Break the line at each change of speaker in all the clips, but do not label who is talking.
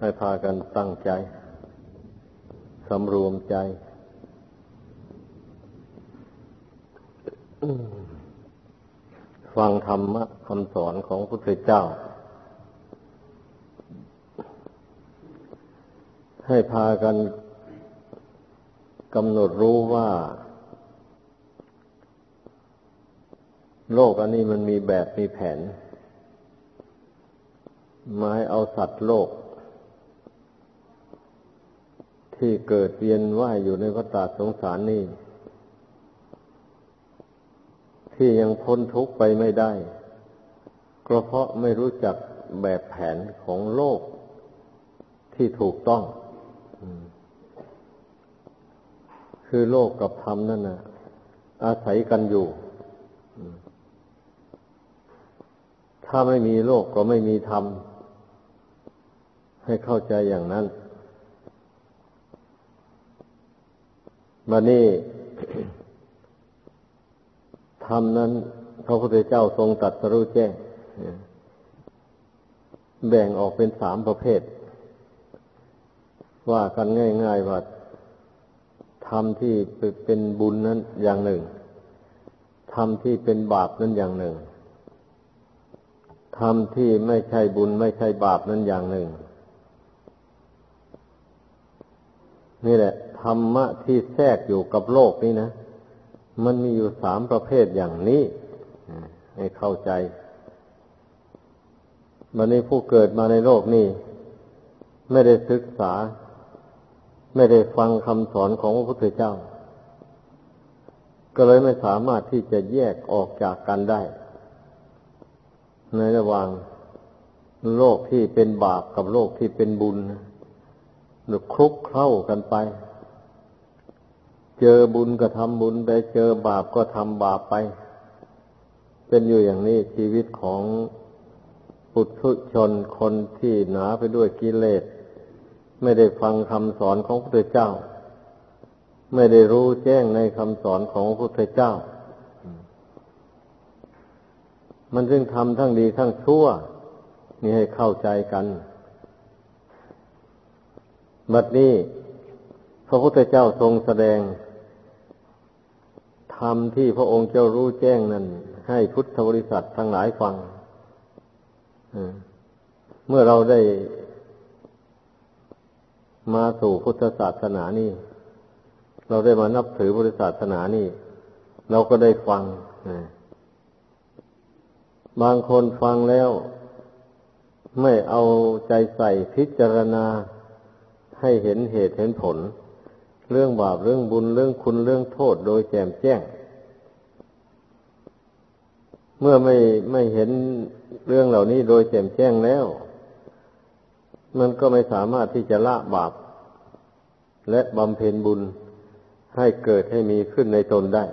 ให้พากันตั้งใจ สำรวมใจ ฟังธรรมะคำสอนของพระพุทธเจ้า ให้พากันกำหนดรู้ว่า โลกอันนี้มันมีแบบมีแผนมายเอาสัตว์โลก ที่เกิดเวียนว่ายอยู่ในพระตาสงสารนี่ ที่ยังพ้นทุกข์ไปไม่ได้ ก็เพราะไม่รู้จักแบบแผนของโลกที่ถูกต้อง คือโลกกับธรรมนั่นนะอาศัยกันอยู่ ถ้าไม่มีโลกก็ไม่มีธรรม ให้เข้าใจอย่างนั้น มานี่ธรรมนั้นพระพุทธเจ้าทรงตัดสรู้แจ้งแบ่งออกเป็นสามประเภท ว่ากันง่ายๆว่าธรรมที่เป็นบุญนั้นอย่างหนึ่งธรรมที่เป็นบาปนั้นอย่างหนึ่งธรรมที่ไม่ใช่บุญไม่ใช่บาปนั้นอย่างหนึ่ง นี่แหละ ธรรมะที่แทรกอยู่กับโลกนี้นะ มันมีอยู่สามประเภทอย่างนี้ให้เข้าใจวันนี้ผู้เกิดมาในโลกนี้ไม่ได้ศึกษา ไม่ได้ฟังคำสอนของพระพุทธเจ้า ก็เลยไม่สามารถที่จะแยกออกจากกันได้ ในระหว่างโลกที่เป็นบาปกับโลกที่เป็นบุญหรือคลุกเข้ากันไป เจอบุญก็ทำบุญไปเจอบาปก็ทำบาปไป เป็นอยู่อย่างนี้ชีวิตของปุถุชนคนที่หนาไปด้วยกิเลส ไม่ได้ฟังคำสอนของพระพุทธเจ้า ไม่ได้รู้แจ้งในคำสอนของพระพุทธเจ้า มันจึงทำทั้งดีทั้งชั่ว นี่ให้เข้าใจกันบัดนี้พระพุทธเจ้าทรงแสดง ธรรมที่พระองค์เจ้ารู้แจ้งนั้น ให้พุทธบริษัททั้งหลายฟังเมื่อเราได้มาสู่พุทธศาสนานี่ เราได้มานับถือบริษัทศาสนานี่ เราก็ได้ฟังบางคนฟังแล้ว ไม่เอาใจใส่พิจารณาให้เห็นเหตุเห็นผล เรื่องบาปเรื่องบุญเรื่องคุณเรื่องโทษโดยแจ่มแจ้ง เมื่อไม่ไม่เห็นเรื่องเหล่านี้โดยแจ่มแจ้งแล้ว มันก็ไม่สามารถที่จะละบาป และบำเพ็ญบุญให้เกิดให้มีขึ้นในตนได้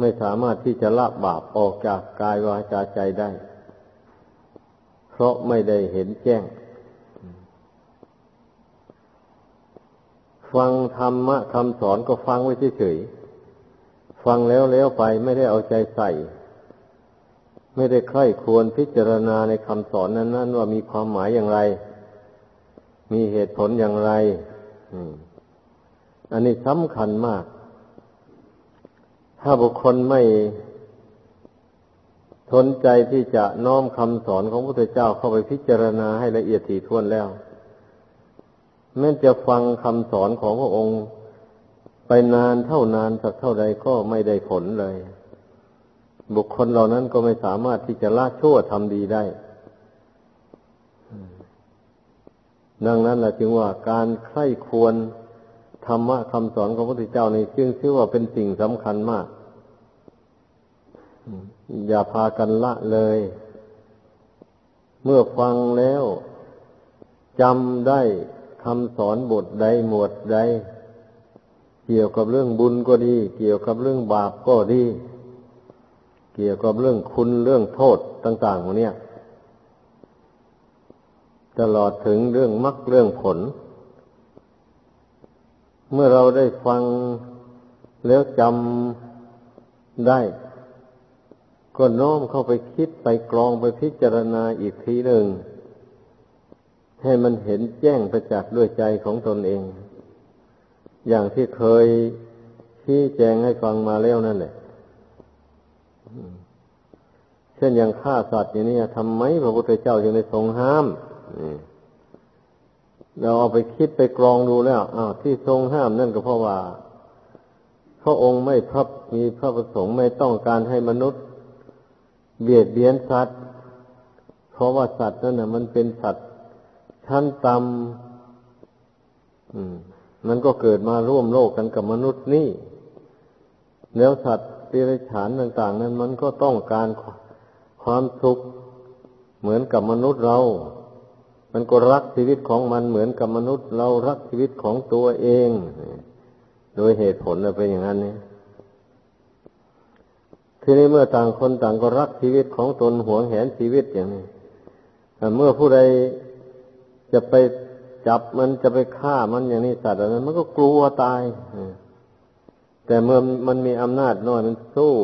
ไม่สามารถที่จะละบาปออกจากกายวาจาใจได้ เพราะไม่ได้เห็นแจ้ง ฟังธรรมะคำสอนก็ฟังไว้เฉยๆฟังแล้วแล้วไปไม่ได้เอาใจใส่ ไม่ได้ใคร่ควรพิจารณาในคำสอนนั้นๆว่ามีความหมายอย่างไร มีเหตุผลอย่างไรอันนี้สำคัญมาก ถ้าบุคคลไม่ทนใจที่จะน้อมคำสอนของพระพุทธเจ้าเข้าไปพิจารณาให้ละเอียดถี่ถ้วนแล้ว แม้จะฟังคำสอนของพระองค์ ไปนานเท่านานสักเท่าใดก็ไม่ได้ผลเลย บุคคลเหล่านั้นก็ไม่สามารถที่จะละชั่วทำดีได้ดังนั้นแหละจึงว่าการใคร่ควรธรรมะคำสอนของพระพุทธเจ้าในจึงชื่อว่าเป็นสิ่งสำคัญมาก อย่าพากันละเลย เมื่อฟังแล้วจำได้ คำสอนบทใดหมวดใด เกี่ยวกับเรื่องบุญก็ดี เกี่ยวกับเรื่องบาปก็ดี เกี่ยวกับเรื่องคุณเรื่องโทษต่างๆพวกนี้ตลอดถึงเรื่องมรรคเรื่องผล เมื่อเราได้ฟังแล้วจำได้ ก็น้อมเข้าไปคิดไปกรองไปพิจารณาอีกทีหนึ่ง ให้มันเห็นแจ้งประจักษ์ด้วยใจของตนเอง อย่างที่เคยชี้แจงให้ฟังมาแล้วนั่นแหละเช่นอย่างฆ่าสัตว์อย่างนี้ทำไมพระพุทธเจ้าจึงได้ทรงห้ามเราเอาไปคิดไปกรองดูแล้วอ้าวที่ทรงห้ามนั่นก็เพราะว่า พระองค์ไม่พระมีพระประสงค์ไม่ต้องการให้มนุษย์ เบียดเบียนสัตว์ เพราะว่าสัตว์นั่นน่ะมันเป็นสัตว์ ชั้นต่ำมันก็เกิดมาร่วมโลกกันกับมนุษย์นี่ แล้วสัตว์เดรัจฉานต่าง ๆ นั้น มันก็ต้องการความสุขเหมือนกับมนุษย์เรา มันก็รักชีวิตของมันเหมือนกับมนุษย์ เรารักชีวิตของตัวเอง โดยเหตุผลเป็นอย่างนั้นเนี่ยทีนี้เมื่อต่างคนต่างก็รักชีวิตของตนหวงแหนชีวิตอย่างนี้เมื่อผู้ใด จะไปจับมันจะไปฆ่ามันอย่างนี้สัตว์อะไรมันก็กลัวตายแต่เมื่อมันมีอำนาจน้อยมันสู้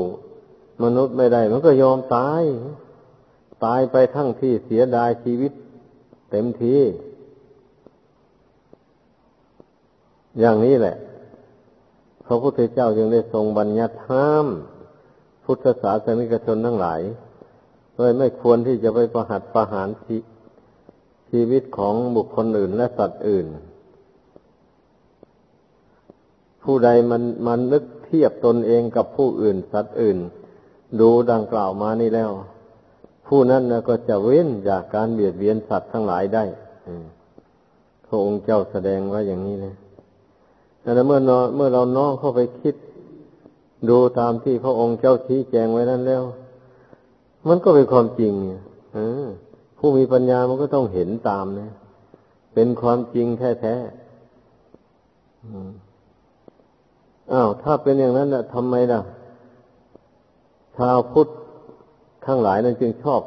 มนุษย์ไม่ได้ มันก็ยอมตาย ตายไปทั้งที่เสียดายชีวิต เต็มทีอย่างนี้แหละ พระพุทธเจ้าจึงได้ทรงบัญญัติห้าม พุทธศาสนิกชนทั้งหลายเลยไม่ควรที่จะไปประหัตประหารชี ชีวิตของบุคคลอื่นและสัตว์อื่น ผู้ใดมันมันนึกเทียบตนเองกับผู้อื่นสัตว์อื่น ดูดังกล่าวมานี่แล้ว ผู้นั้นนะก็จะเว้นจากการเบียดเบียนสัตว์ทั้งหลายได้พระองค์เจ้าแสดงว่าอย่างนี้นะแต่เมื่อนเมื่อเราน้องเข้าไปคิด ดูตามที่พระองค์เจ้าชี้แจงไว้นั้นแล้ว มันก็เป็นความจริงอ ผู้มีปัญญามันก็ต้องเห็นตามนะ เป็นความจริงแท้ๆอ้าว ถ้าเป็นอย่างนั้นนะทำไมล่ะ ชาวพุทธทั้งหลายนั้นจึงชอบ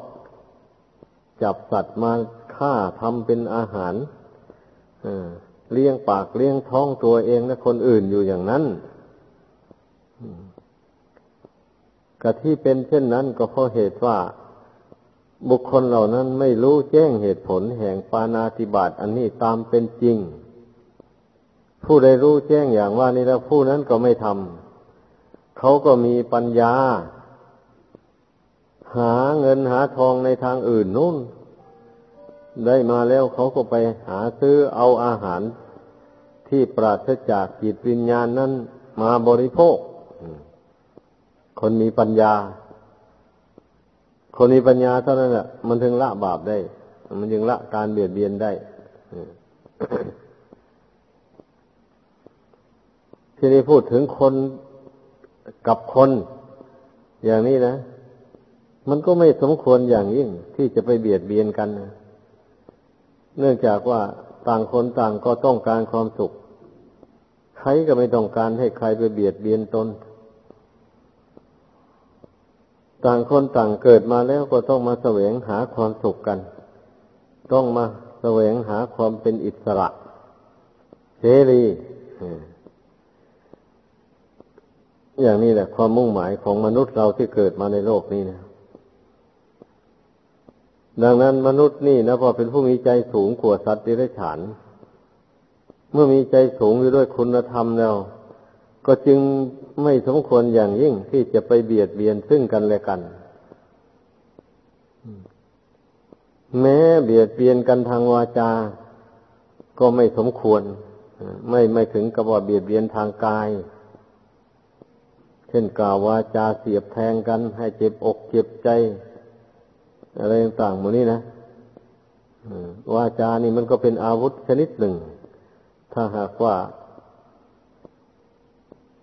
จับสัตว์มาฆ่าทำเป็นอาหารเลี้ยงปากเลี้ยงท้องตัวเองและคนอื่นอยู่อย่างนั้นกะที่เป็นเช่นนั้นก็เพราะเหตุว่า บุคคลเหล่านั้นไม่รู้แจ้งเหตุผลแห่งปานาติบาตอันนี้ตามเป็นจริง ผู้ใดรู้แจ้งอย่างว่านี้แล้วผู้นั้นก็ไม่ทำเขาก็มีปัญญา หาเงินหาทองในทางอื่นนู่น ได้มาแล้วเขาก็ไปหาซื้อเอาอาหารที่ปราศจากจิตวิญญาณนั้นมาบริโภค คนมีปัญญา คนมีปัญญาเท่านั้นแหละมันถึงละบาปได้ มันจึงละการเบียดเบียนได้ทีนี้พูดถึงคนกับคน อย่างนี้นะ มันก็ไม่สมควรอย่างยิ่ง ที่จะไปเบียดเบียนกันนะเนื่องจากว่าต่างคนต่างก็ต้องการความสุข ใครก็ไม่ต้องการให้ใครไปเบียดเบียนตน ต่างคนต่างเกิดมาแล้วก็ต้องมาแสวงหาความสุขกัน ต้องมาแสวงหาความเป็นอิสระเสรีอย่างนี้แหละ ความมุ่งหมายของมนุษย์เราที่เกิดมาในโลกนี้นะ ดังนั้นมนุษย์นี่นะพอเป็นผู้มีใจสูงกว่าสัตว์ที่ได้ฉานเมื่อมีใจสูงอยู่ด้วยคุณธรรมแล้ว ก็จึงไม่สมควรอย่างยิ่งที่จะไปเบียดเบียนซึ่งกันและกัน แม้เบียดเบียนกันทางวาจา ก็ไม่สมควร ไม่ไม่ถึงกับว่าเบียดเบียนทางกาย เช่นกล่าววาจาเสียบแทงกัน ให้เจ็บอกเจ็บใจ อะไรต่างๆหมดนี้นะวาจานี่มันก็เป็นอาวุธชนิดหนึ่ง ถ้าหากว่า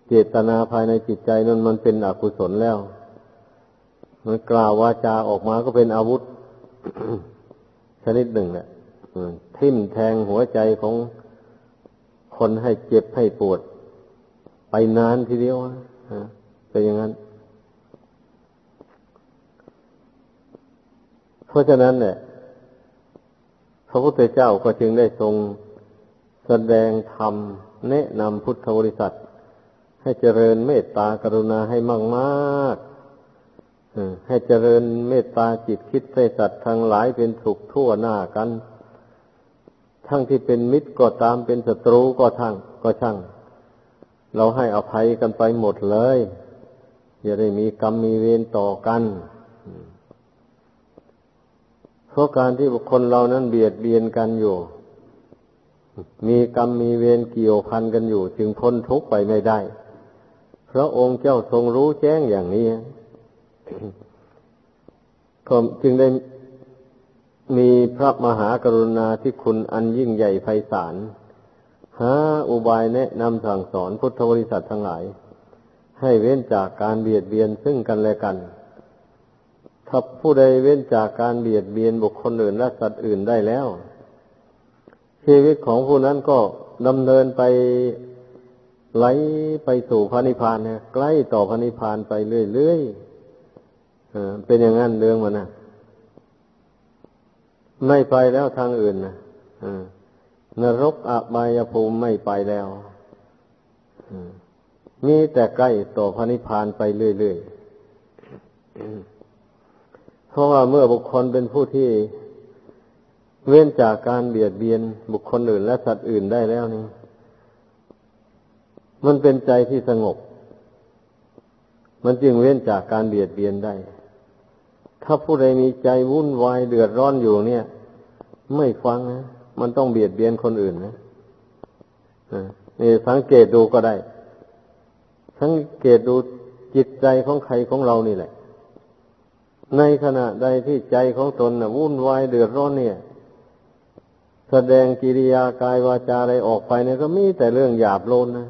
เจตนาภายในจิตใจนั้นมันเป็นอกุศลแล้ว มันกล่าววาจาออกมาก็เป็นอาวุธ ชนิดหนึ่งแหละทิ่มแทงหัวใจของคนให้เจ็บให้ปวด ไปนานทีเดียวเป็นอย่างนั้น เพราะฉะนั้นเนี่ยพระพุทธเจ้าก็จึงได้ทรงแสดงธรรมแนะนำพุทธบริษัท ให้เจริญเมตตากรุณาให้มากมากให้เจริญเมตตาจิตคิดให้สัตว์ทั้งหลายเป็นสุขทั่วหน้ากัน ทั้งที่เป็นมิตรก็ตามเป็นศัตรูก็ทั้งก็ช่าง เราให้อภัยกันไปหมดเลย อย่าได้มีกรรมมีเวรต่อกันเพราะการที่บุคคลเรานั้นเบียดเบียนกันอยู่มีกรรมมีเวรเกี่ยวพันกันอยู่ จึงพ้นทุกข์ไปไม่ได้ ระองค์เจ้าทรงรู้แจ้งอย่างนี้ก็จึงได้มีพระมหากรุณาที่คุณอันยิ่งใหญ่ไพศาลหาอุบายแนะนำสั่งสอนพุทธบริษัททั้งหลาย ให้เว้นจากการเบียดเบียนซึ่งกันและกัน ถ้าผู้ใดเว้นจากการเบียดเบียนบุคคลอื่นและสัตว์อื่นได้แล้ว ชีวิตของผู้นั้นก็ดำเนินไป ไหลไปสู่พระนิพพานเนี่ยใกล้ต่อพระนิพพานไปเรื่อยๆเป็นอย่างนั้นเรื่องมันนะไม่ไปแล้วทางอื่นนะนรกอบายภูมิไม่ไปแล้วมีแต่ใกล้ต่อพระนิพพานไปเรื่อยๆเพราะว่าเมื่อบุคคลเป็นผู้ที่เว้นจากการเบียดเบียนบุคคลอื่นและสัตว์อื่นได้แล้วนี่ มันเป็นใจที่สงบ มันจึงเว้นจากการเบียดเบียนได้ ถ้าผู้ใดมีใจวุ่นวายเดือดร้อนอยู่เนี่ย ไม่ฟังนะ มันต้องเบียดเบียนคนอื่นนะนี่สังเกตดูก็ได้ สังเกตดูจิตใจของใครของเรานี่แหละ ในขณะใดที่ใจของตนนะวุ่นวายเดือดร้อนเนี่ย แสดงกิริยากายวาจาอะไรออกไปเนี่ยก็มีแต่เรื่องหยาบโลนนะ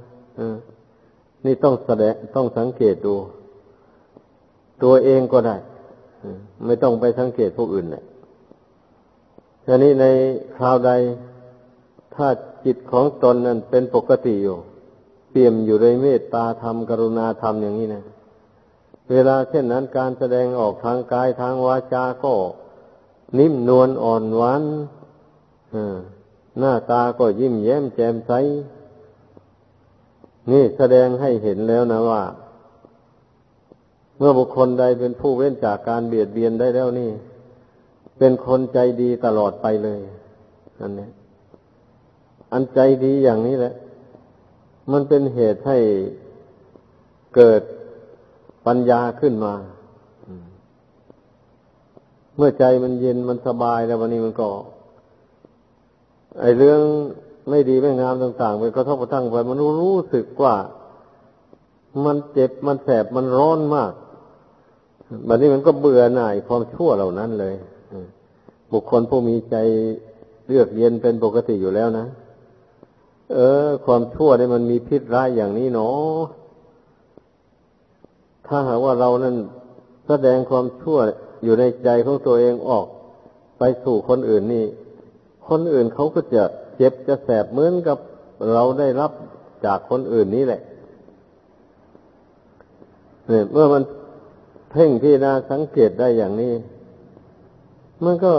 นี่ต้องแสดงต้องสังเกตดู ตัวเองก็ได้ไม่ต้องไปสังเกตผู้อื่นเลยทีนี้ในคราวใด ถ้าจิตของตนนั้นเป็นปกติอยู่ เปี่ยมอยู่ในเมตตาธรรมกรุณาธรรมอย่างนี้นะ เวลาเช่นนั้นการแสดงออกทางกายทางวาจาก็ นิ่มนวลอ่อนหวานหน้าตาก็ยิ้มแย้มแจ่มใส นี่แสดงให้เห็นแล้วนะว่า เมื่อบุคคลใดเป็นผู้เว้นจากการเบียดเบียนได้แล้วนี่ เป็นคนใจดีตลอดไปเลยอันนี้อันใจดีอย่างนี้แหละ มันเป็นเหตุให้เกิดปัญญาขึ้นมา เมื่อใจมันเย็นมันสบายแล้ววันนี้มันก็ ไอเรื่อง ไม่ดีไม่งามต่างๆไปกระทบกระทั่งไปมันรู้สึกว่ามันเจ็บมันแสบมันร้อนมากบัดนี้มันก็เบื่อหน่ายความชั่วเหล่านั้นเลยบุคคลผู้มีใจเลือกเย็นเป็นปกติอยู่แล้วนะ เออ ความชั่วเนี่ยมันมีพิษร้ายอย่างนี้เนาะถ้าหากว่าเรานั้นแสดงความชั่วอยู่ในใจของตัวเองออก ไปสู่คนอื่นนี่ คนอื่นเขาก็จะเจ็บจะแสบเหมือนกับเราได้รับจากคนอื่นนี้แหละเนี่ยเมื่อมันเพ่งพิจารณาสังเกตได้อย่างนี้ มันก็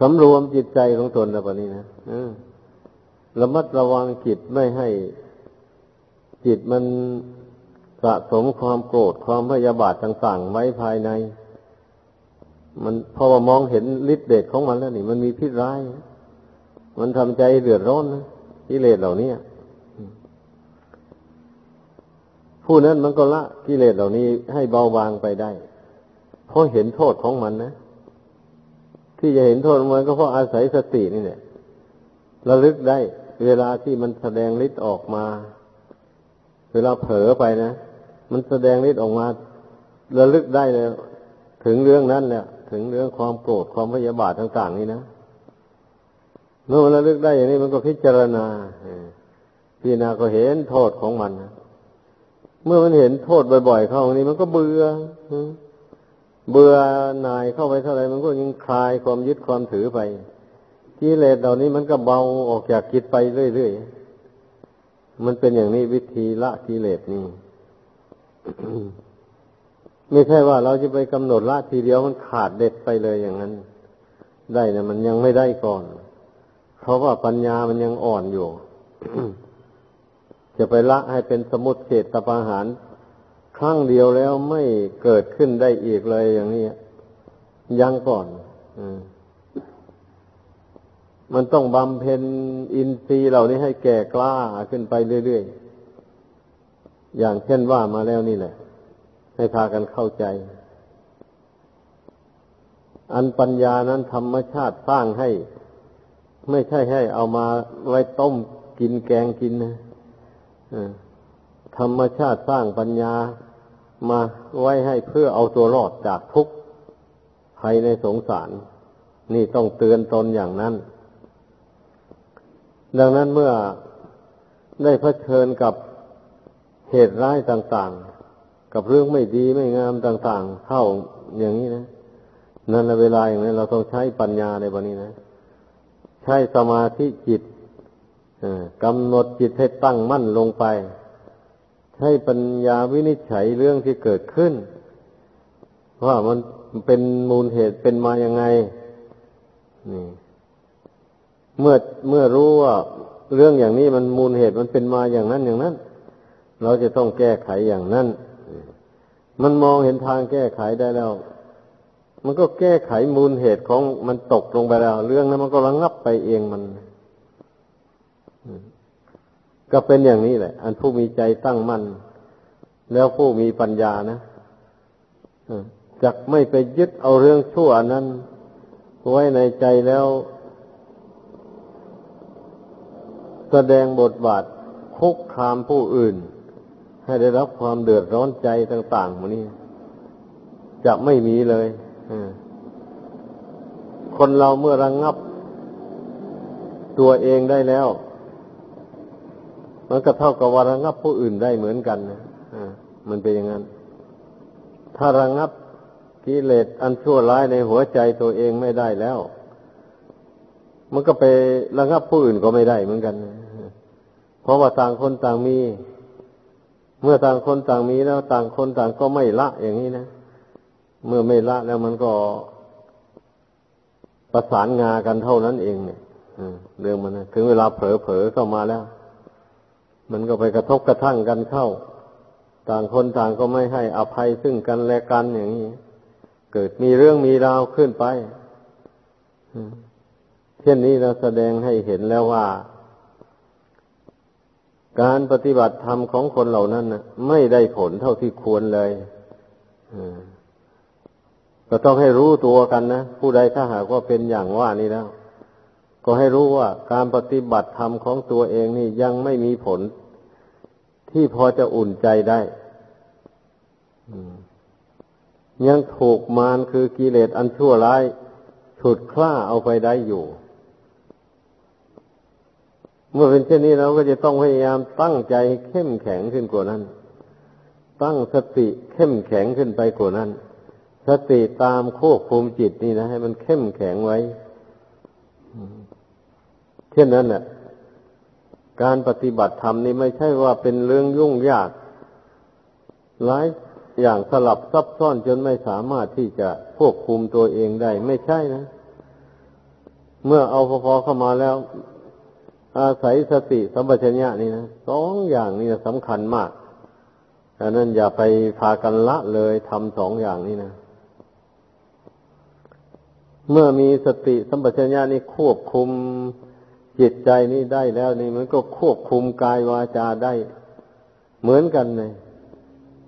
สำรวมจิตใจของตนแล้วปนี้นะระมัดระวังจิตไม่ให้ จิตมันสะสมความโกรธความพยาบาทต่างๆไว้ภายใน มันพอว่ามองเห็นฤทธิ์เดชของมันแล้วนี่ มันมีพิษร้าย มันทำใจเดือดร้อนนะกิเลสเหล่านี้ผู้นั้นมันก็ละกิเลสเหล่านี้ให้เบาบางไปได้ เพราะเห็นโทษของมันนะ ที่จะเห็นโทษมันก็เพราะอาศัยสตินี่แหละระลึกได้ เวลาที่มันแสดงฤทธิ์ออกมา เวลาเผลอไปนะ มันแสดงฤทธิ์ออกมาระลึกได้เลยถึงเรื่องนั้นเนี่ย ถึงเรื่องความโกรธความพยาบาทต่าง ๆ นี่นะเมื่อมันระลึกได้อย่างนี้มันก็พิจารณาพิจารณาก็เห็นโทษของมันนะเมื่อมันเห็นโทษบ่อย ๆ เข้านี้มันก็เบื่อเบื่อหน่ายเข้าไปเท่าไรมันก็ยิ่งคลายความยึดความถือไปกิเลสเหล่านี้มันก็เบาออกจากกิจไปเรื่อยๆมันเป็นอย่างนี้วิธีละกิเลสนี่ ไม่ใช่ว่าเราจะไปกำหนดละทีเดียวมันขาดเด็ดไปเลยอย่างนั้น ได้นะมันยังไม่ได้ก่อน เพราะว่าปัญญามันยังอ่อนอยู่จะไปละให้เป็นสมุดเศษตปาหารครั้งเดียวแล้วไม่เกิดขึ้นได้อีกเลยอย่างนี้ยังก่อนมันต้องบำเพ็ญอินทรีย์เหล่านี้ให้แก่กล้าขึ้นไปเรื่อยๆ อย่างเช่นว่ามาแล้วนี่แหละ ให้พากันเข้าใจ อันปัญญานั้นธรรมชาติสร้างให้ ไม่ใช่ให้เอามาไว้ต้มกินแกงกินนะธรรมชาติสร้างปัญญามาไว้ให้เพื่อเอาตัวรอดจากทุกข์ภัยในสงสาร นี่ต้องเตือนตนอย่างนั้น ดังนั้นเมื่อได้เผชิญกับเหตุร้ายต่าง ๆ กับเรื่องไม่ดีไม่งามต่าง ๆ เข้าอย่างนี้นะนั่นเวลาอย่างนี้เราต้องใช้ปัญญาในวันนี้นะ ใช้สมาธิจิตกำหนดจิตให้ตั้งมั่นลงไปให้ปัญญาวินิจฉัยเรื่องที่เกิดขึ้น ว่ามันเป็นมูลเหตุเป็นมาอย่างไงนี่เมื่อเมื่อรู้ว่าเรื่องอย่างนี้มันมูลเหตุมันเป็นมาอย่างนั้นอย่างนั้น เราจะต้องแก้ไขอย่างนั้น มันมองเห็นทางแก้ไขได้แล้ว มันก็แก้ไขมูลเหตุของมันตกลงไปแล้ว เรื่องนั้นมันก็ระงับไปเองมัน ก็เป็นอย่างนี้แหละ อันผู้มีใจตั้งมั่นแล้วผู้มีปัญญานะจะไม่ไปยึดเอาเรื่องชั่วนั้นไว้ในใจแล้ว แสดงบทบาทคุกคามผู้อื่น ให้ได้รับความเดือดร้อนใจต่างๆมันนี้ จะไม่มีเลยคนเราเมื่อระงงับ ตัวเองได้แล้ว มันก็เท่ากับว่าระงงับผู้อื่นได้เหมือนกันนะมันเป็นอย่างนั้น ถ้าระงงับกิเลสอันชั่วร้ายในหัวใจตัวเองไม่ได้แล้ว มันก็ไประงับผู้อื่นก็ไม่ได้เหมือนกันนะเพราะว่าต่างคนต่างมี เมื่อต่างคนต่างมีแล้วต่างคนต่างก็ไม่ละอย่างนี้นะ เมื่อไม่ละแล้วมันก็ประสานงากันเท่านั้นเองเนี่ยเรื่องมันนะถึงเวลาเผลอๆเข้ามาแล้ว มันก็ไปกระทบกระทั่งกันเข้า ต่างคนต่างก็ไม่ให้อภัยซึ่งกันและกันอย่างนี้ เกิดมีเรื่องมีราวขึ้นไปเช่นนี้เราแสดงให้เห็นแล้วว่า การปฏิบัติธรรมของคนเหล่านั้นนะไม่ได้ผลเท่าที่ควรเลยก็ต้องให้รู้ตัวกันนะ ผู้ใดถ้าหากว่าเป็นอย่างว่านี้แล้ว ก็ให้รู้ว่าการปฏิบัติธรรมของตัวเองนี่ยังไม่มีผล ที่พอจะอุ่นใจได้ยังถูกมารคือกิเลสอันชั่วร้ายฉุดคล้าเอาไปได้อยู่ เมื่อเป็นเช่นนี้เราก็จะต้องพยายามตั้งใจเข้มแข็งขึ้นกว่านั้น ตั้งสติเข้มแข็งขึ้นไปกว่านั้น สติตามควบคุมจิตนี่นะให้มันเข้มแข็งไว้ เช่นนั้นน่ะ การปฏิบัติธรรมนี่ไม่ใช่ว่าเป็นเรื่องยุ่งยากหลายอย่างสลับซับซ้อนจนไม่สามารถที่จะควบคุมตัวเองได้ ไม่ใช่นะ เมื่อเอาพอเข้ามาแล้ว อาศัยสติสัมปชัญญะนี่นะสองอย่างนี่สำคัญมากดังนั้นอย่าไปพากันละเลยทำสองอย่างนี้นะ เมื่อมีสติสัมปชัญญะนี่ควบคุมจิตใจนี้ได้แล้วนี่มันก็ควบคุมกายวาจาได้ เหมือนกันเลย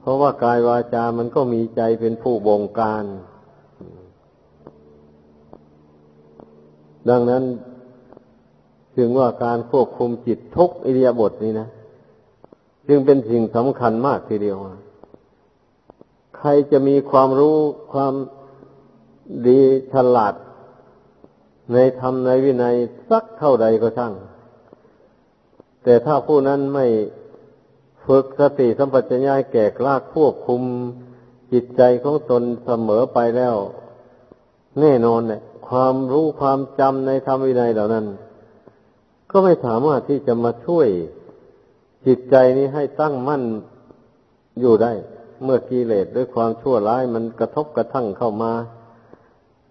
เพราะว่ากายวาจามันก็มีใจเป็นผู้บงการ ดังนั้น ถึงว่าการควบคุมจิตทุกอิริยาบถนี้นะจึงเป็นสิ่งสำคัญมากทีเดียว ใครจะมีความรู้ความดีฉลาด ในธรรมในวินัยสักเท่าใดก็ช่าง แต่ถ้าผู้นั้นไม่ฝึกสติสัมปชัญญะแก่กล้าควบคุมจิตใจของตนเสมอไปแล้ว แน่นอนเนี่ยความรู้ความจำในธรรมวินัยเหล่านั้น ก็ไม่สามารถที่จะมาช่วยจิตใจนี้ให้ตั้งมั่นอยู่ได้ เมื่อกิเลสด้วยความชั่วร้ายมันกระทบกระทั่งเข้ามา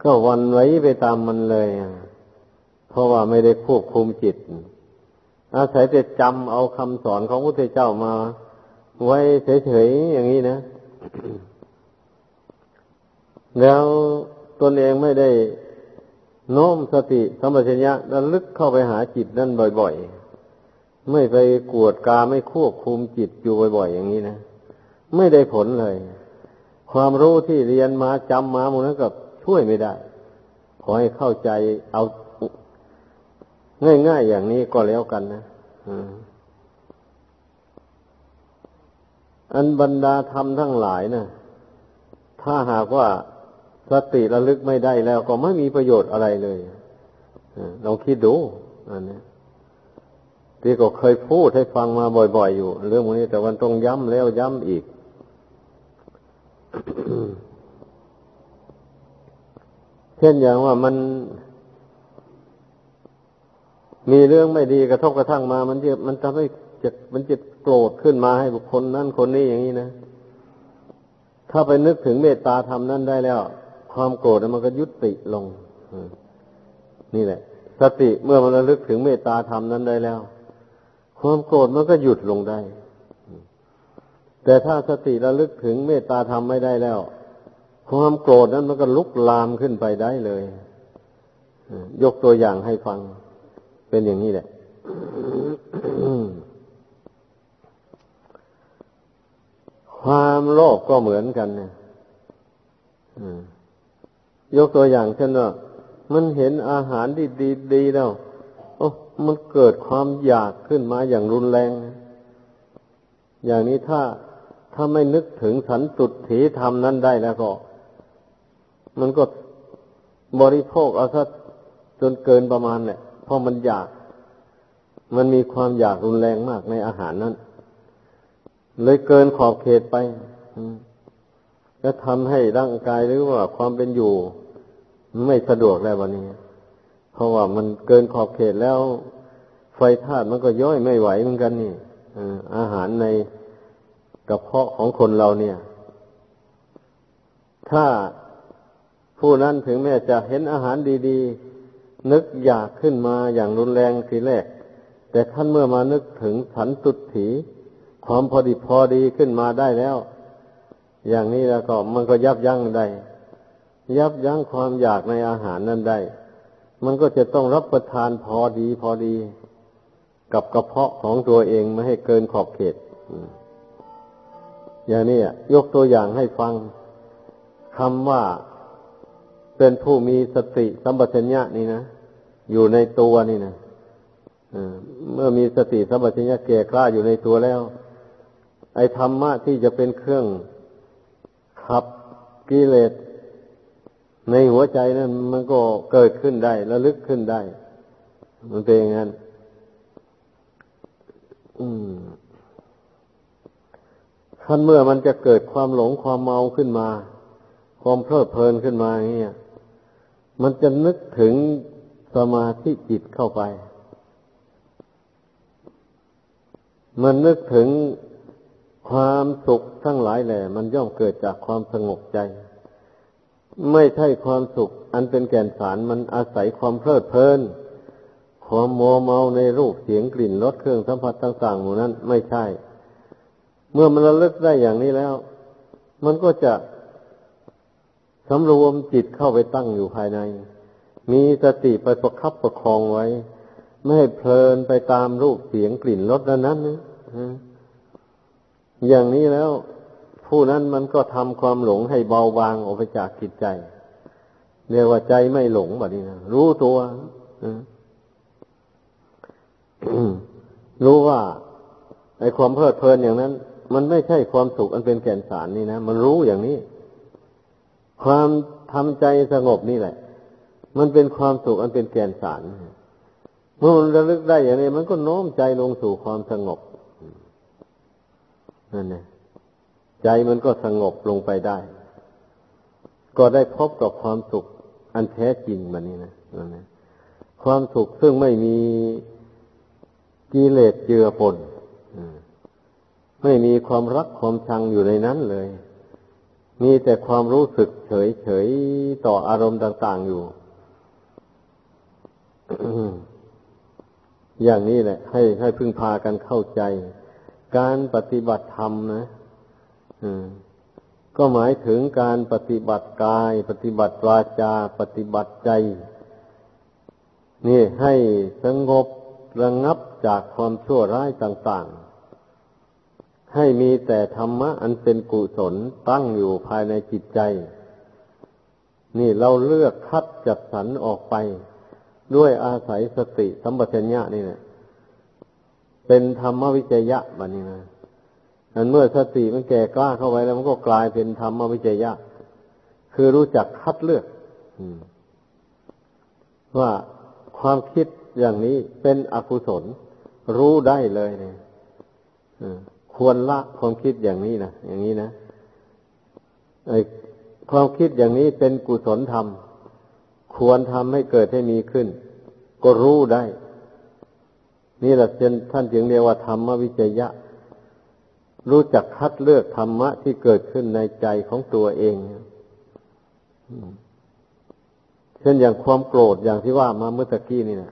ก็วันไว้ไปตามมันเลย เพราะว่าไม่ได้ควบคุมจิต อาศัยแต่จำเอาคำสอนของพระพุทธเจ้ามา ไว้เฉยๆอย่างนี้นะ แล้วตนเองไม่ได้ โน้มสติสัมปชัญญะระลึกเข้าไปหาจิตนั่นบ่อย ๆ ไม่ไปกวดกาไม่ควบคุมจิตอยู่บ่อย ๆ อย่างนี้นะไม่ได้ผลเลย ความรู้ที่เรียนมาจำมาหมดนั้นก็ช่วยไม่ได้ ขอให้เข้าใจเอาง่ายๆอย่างนี้ก็แล้วกันนะอันบรรดาธรรมทั้งหลายนะถ้าหากว่า สติระลึกไม่ได้แล้วก็ไม่มีประโยชน์อะไรเลยลองคิดดูอันนี้ที่ก็เคยพูดให้ฟังมาบ่อย ๆ อยู่ เรื่องนี้แต่วันต้องย้ำแล้วย้ำอีก เช่นอย่างว่ามัน มีเรื่องไม่ดีกระทบกระทั่งมา มันจะมันทำให้จะมันจะโกรธขึ้นมาให้บุคคลนั้นคนนี้อย่างนี้นะ ถ้าไปนึกถึงเมตตาธรรมนั้นได้แล้ว ความโกรธมันก็ยุติลงนี่แหละ สติเมื่อมันระลึกถึงเมตตาธรรมนั้นได้แล้ว ความโกรธมันก็หยุดลงได้ แต่ถ้าสติระลึกถึงเมตตาธรรมไม่ได้แล้ว ความโกรธนั้นมันก็ลุกลามขึ้นไปได้เลยยกตัวอย่างให้ฟัง เป็นอย่างนี้แหละความโลภกก็เหมือนกันเนี่ย ยกตัวอย่างเช่นว่ามันเห็นอาหารดีดีดีแล้วโอ้มันเกิดความอยากขึ้นมาอย่างรุนแรง อย่างนี้ถ้าถ้าไม่นึกถึงสันตุถีธรรมนั้นได้แล้วก็ มันก็บริโภคเอาซะจนเกินประมาณแหละเพราะมันอยาก มันมีความอยากรุนแรงมากในอาหารนั้น เลยเกินขอบเขตไป อืม ก็ทำให้ร่างกายหรือว่าความเป็นอยู่ ไม่สะดวกแล้ววันนี้ เพราะว่ามันเกินขอบเขตแล้ว ไฟธาตุมันก็ย่อยไม่ไหวเหมือนกันนี่อาหารในกระเพาะของคนเราเนี่ย ถ้าผู้นั้นถึงแม้จะเห็นอาหารดีๆ นึกอยากขึ้นมาอย่างรุนแรงทีแรก แต่ท่านเมื่อมานึกถึงสันตุถีความพอดีพอดีขึ้นมาได้แล้ว อย่างนี้แล้วก็มันก็ยับยั้งได้ ยับยั้งความอยากในอาหารนั้นได้ มันก็จะต้องรับประทานพอดีพอดี กับกระเพาะของตัวเองไม่ให้เกินขอบเขตอย่างนี้ยกตัวอย่างให้ฟังคำว่าเป็นผู้มีสติสัมปชัญญะนี่นะอยู่ในตัวนี่นะเมื่อมีสติสัมปชัญญะเก่กล้าอยู่ในตัวแล้ว ไอ้ธรรมะที่จะเป็นเครื่อง ขับกิเลสในหัวใจนั้นมันก็เกิดขึ้นได้ระลึกขึ้นได้ มันเป็นอย่างนั้นขั้นเมื่อมันจะเกิดความหลงความเมาขึ้นมา ความเพลิดเพลินขึ้นมาอย่างนี้มันจะนึกถึงสมาธิจิตเข้าไป มันนึกถึง ความสุขทั้งหลายแหละมันย่อมเกิดจากความสงบใจ ไม่ใช่ความสุข อันเป็นแก่นสารมันอาศัยความเพลิดเพลิน ความโมเมาในรูปเสียงกลิ่นรสเครื่องสัมผัสต่างๆหมู่นั้นไม่ใช่ เมื่อมันระลึกได้อย่างนี้แล้ว มันก็จะสำรวมจิตเข้าไปตั้งอยู่ภายใน มีสติไปประคับประคองไว้ ไม่ให้เพลินไปตามรูปเสียงกลิ่นรสนั้นนั้นนะ อย่างนี้แล้ว ผู้นั้นมันก็ทำความหลงให้เบาบางออกไปจากจิตใจเรียกว่าใจไม่หลงแบบนี้นะรู้ตัวรู้ว่าไอ้ความเพลิดเพลินอย่างนั้น มันไม่ใช่ความสุขอันเป็นแก่นสารนี่นะมันรู้อย่างนี้ ความทำใจสงบนี่แหละ มันเป็นความสุขอันเป็นแก่นสารเมื่อมันระลึกได้อย่างนี้ มันก็โน้มใจลงสู่ความสงบ นั่นเองใจมันก็สงบลงไปได้ ก็ได้พบกับความสุขอันแท้จริงมันนี่นะนั่นเองความสุขซึ่งไม่มีกิเลสเจือปนไม่มีความรักความชังอยู่ในนั้นเลย มีแต่ความรู้สึกเฉยเฉยต่ออารมณ์ต่าง ๆอยู่ อย่างนี้แหละ ให้ให้พึ่งพากันเข้าใจ การปฏิบัติธรรมนะก็หมายถึงการปฏิบัติกาย ปฏิบัติวาจา ปฏิบัติใจ นี่ให้สงบระงับจากความชั่วร้ายต่าง ๆ ให้มีแต่ธรรมะอันเป็นกุศลตั้งอยู่ภายในจิตใจ นี่เราเลือกคัดจัดสรรออกไป ด้วยอาศัยสติสัมปชัญญะนี่นะ เป็นธรรมวิจยะบันนี้นะอันเมื่อสติมันแก่กล้าเข้าไปแล้วมันก็กลายเป็นธรรมวิจยะ คือรู้จักคัดเลือกว่าความคิดอย่างนี้เป็นอกุศล รู้ได้เลยเนี่ยควรละความคิดอย่างนี้นะอย่างนี้นะไอ้ความคิดอย่างนี้เป็นกุศลธรรม ควรทำให้เกิดให้มีขึ้น ก็รู้ได้ นี่แหละท่านจึงเรียกว่าธรรมวิจยะ รู้จักคัดเลือกธรรมะที่เกิดขึ้นในใจของตัวเองเช่นอย่างความโกรธอย่างที่ว่ามาเมื่อตะกี้นี่นะ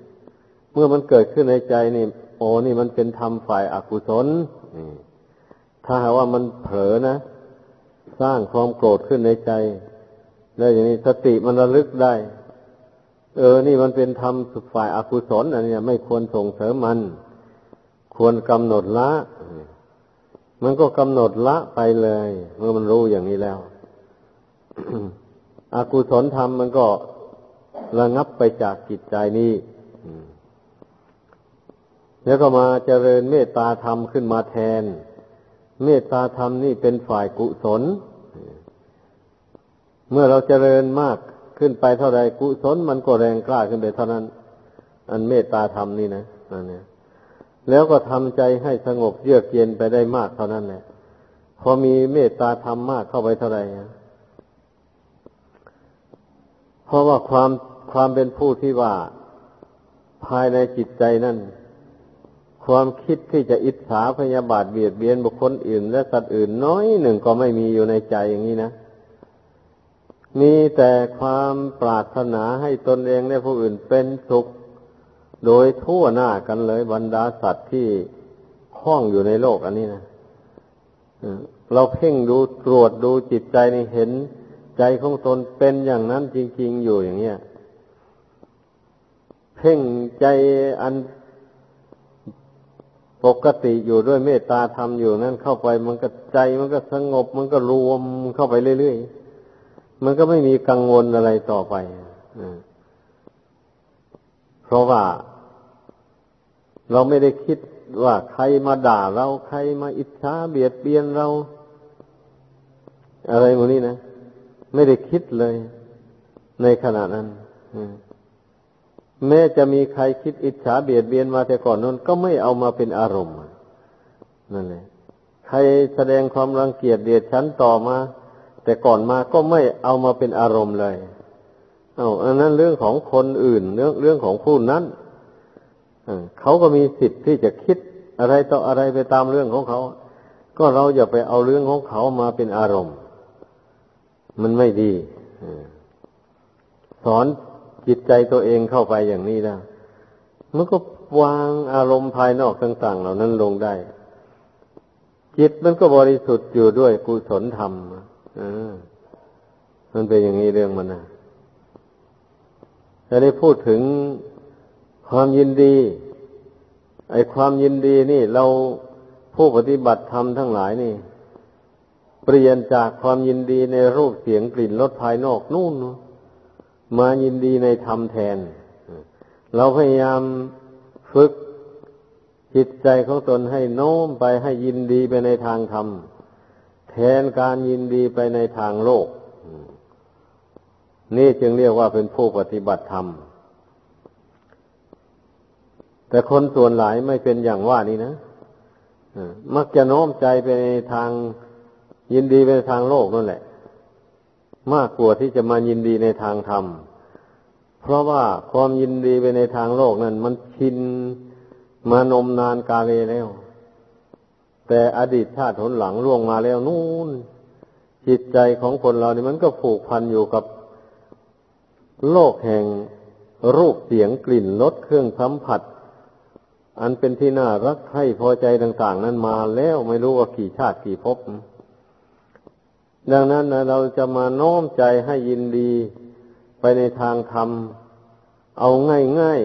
เมื่อมันเกิดขึ้นในใจนี่ โอ้นี่มันเป็นธรรมฝ่ายอากุศลถ้าหากว่ามันเผลอนะสร้างความโกรธขึ้นในใจ แล้วอย่างนี้สติมันระลึกได้ เออ นี่มันเป็นธรรมฝ่ายอากุศลอันนี้ไม่ควรส่งเสริมมัน ควรกำหนดละ มันก็กำหนดละไปเลย เมื่อมันรู้อย่างนี้แล้วอากุศลธรรมมันก็ระงับไปจากจิตใจนี้แล้วก็มาเจริญเมตตาธรรมขึ้นมาแทน เมตตาธรรมนี่เป็นฝ่ายกุศล เมื่อเราเจริญมาก ขึ้นไปเท่าใดกุศลมันก็แรงกล้าขึ้นไปเท่านั้น อันเมตตาธรรมนี่นะอันนี้แล้วก็ทำใจให้สงบเยือกเย็นไปได้มากเท่านั้นแหละพอมีเมตตาธรรมมากเข้าไปเท่าไหร่เพราะว่าความความเป็นผู้ที่ว่าภายในจิตใจนั่น ความคิดที่จะอิจฉาพยาบาทเบียดเบียนบุคคลอื่น และสัตว์อื่นน้อยหนึ่งก็ไม่มีอยู่ในใจอย่างนี้นะ มีแต่ความปรารถนาให้ตนเองและผู้อื่นเป็นสุข โดยทั่วหน้ากันเลยบรรดาสัตว์ที่คล้องอยู่ในโลกอันนี้นะเราเพ่งดูตรวจดูจิตใจนี่เห็นใจของตนเป็นอย่างนั้นจริง ๆ อยู่อย่างเนี้ยเพ่งใจอันปกติอยู่ด้วยเมตตาธรรมอยู่นั้นเข้าไปมันก็ใจมันก็สงบมันก็รวมเข้าไปเรื่อยๆ มันก็ไม่มีกังวลอะไรต่อไปเพราะว่าเราไม่ได้คิดว่าใครมาด่าเราใครมาอิจฉาเบียดเบียนเรา อะไรพวกนี้นะ ไม่ได้คิดเลย ในขณะนั้นแม้จะมีใครคิดอิจฉาเบียดเบียนมาแต่ก่อนนั้นก็ไม่เอามาเป็นอารมณ์นั่นแหละใครแสดงความรังเกียจเดียดฉันต่อมา แต่ก่อนมาก็ไม่เอามาเป็นอารมณ์เลย เอาอันนั้นเรื่องของคนอื่น เรื่องเรื่องของผู้นั้นเขาก็มีสิทธิ์ที่จะคิดอะไรต่ออะไรไปตามเรื่องของเขา ก็เราอย่าไปเอาเรื่องของเขามาเป็นอารมณ์ มันไม่ดีสอนจิตใจตัวเองเข้าไปอย่างนี้แล้วมันก็วางอารมณ์ภายนอกต่าง ๆ เหล่านั้นลงได้ จิตมันก็บริสุทธิ์อยู่ด้วยกุศลธรรม มันเป็นอย่างนี้เรื่องมันนะแต่ได้พูดถึงความยินดี ไอ้ความยินดีนี่ เราผู้ปฏิบัติธรรมทั้งหลายนี่ เปลี่ยนจากความยินดีในรูปเสียงกลิ่นรสภายนอกนู่นมายินดีในธรรมแทน เราพยายามฝึกจิตใจของตนให้โน้มไปให้ยินดีไปในทางธรรม แทนการยินดีไปในทางโลก นี่จึงเรียกว่าเป็นผู้ปฏิบัติธรรม แต่คนส่วนหลายไม่เป็นอย่างว่านี้นะมักจะโน้มใจไปในทางยินดีไปในทางโลกนั่นแหละ มากกว่าที่จะมายินดีในทางธรรม เพราะว่าความยินดีไปในทางโลกนั้น มันชินมานมนานกาเลแล้ว แต่อดีตชาติหนหลังล่วงมาแล้วนู่นจิตใจของคนเรานี่มันก็ผูกพันอยู่กับโลกแห่งรูปเสียงกลิ่นรสเครื่องสัมผัส อันเป็นที่น่ารักใคร่พอใจต่าง ๆ นั้นมาแล้วไม่รู้ว่ากี่ชาติกี่ภพดังนั้นนะเราจะมาโน้มใจให้ยินดีไปในทางธรรม เอาง่าย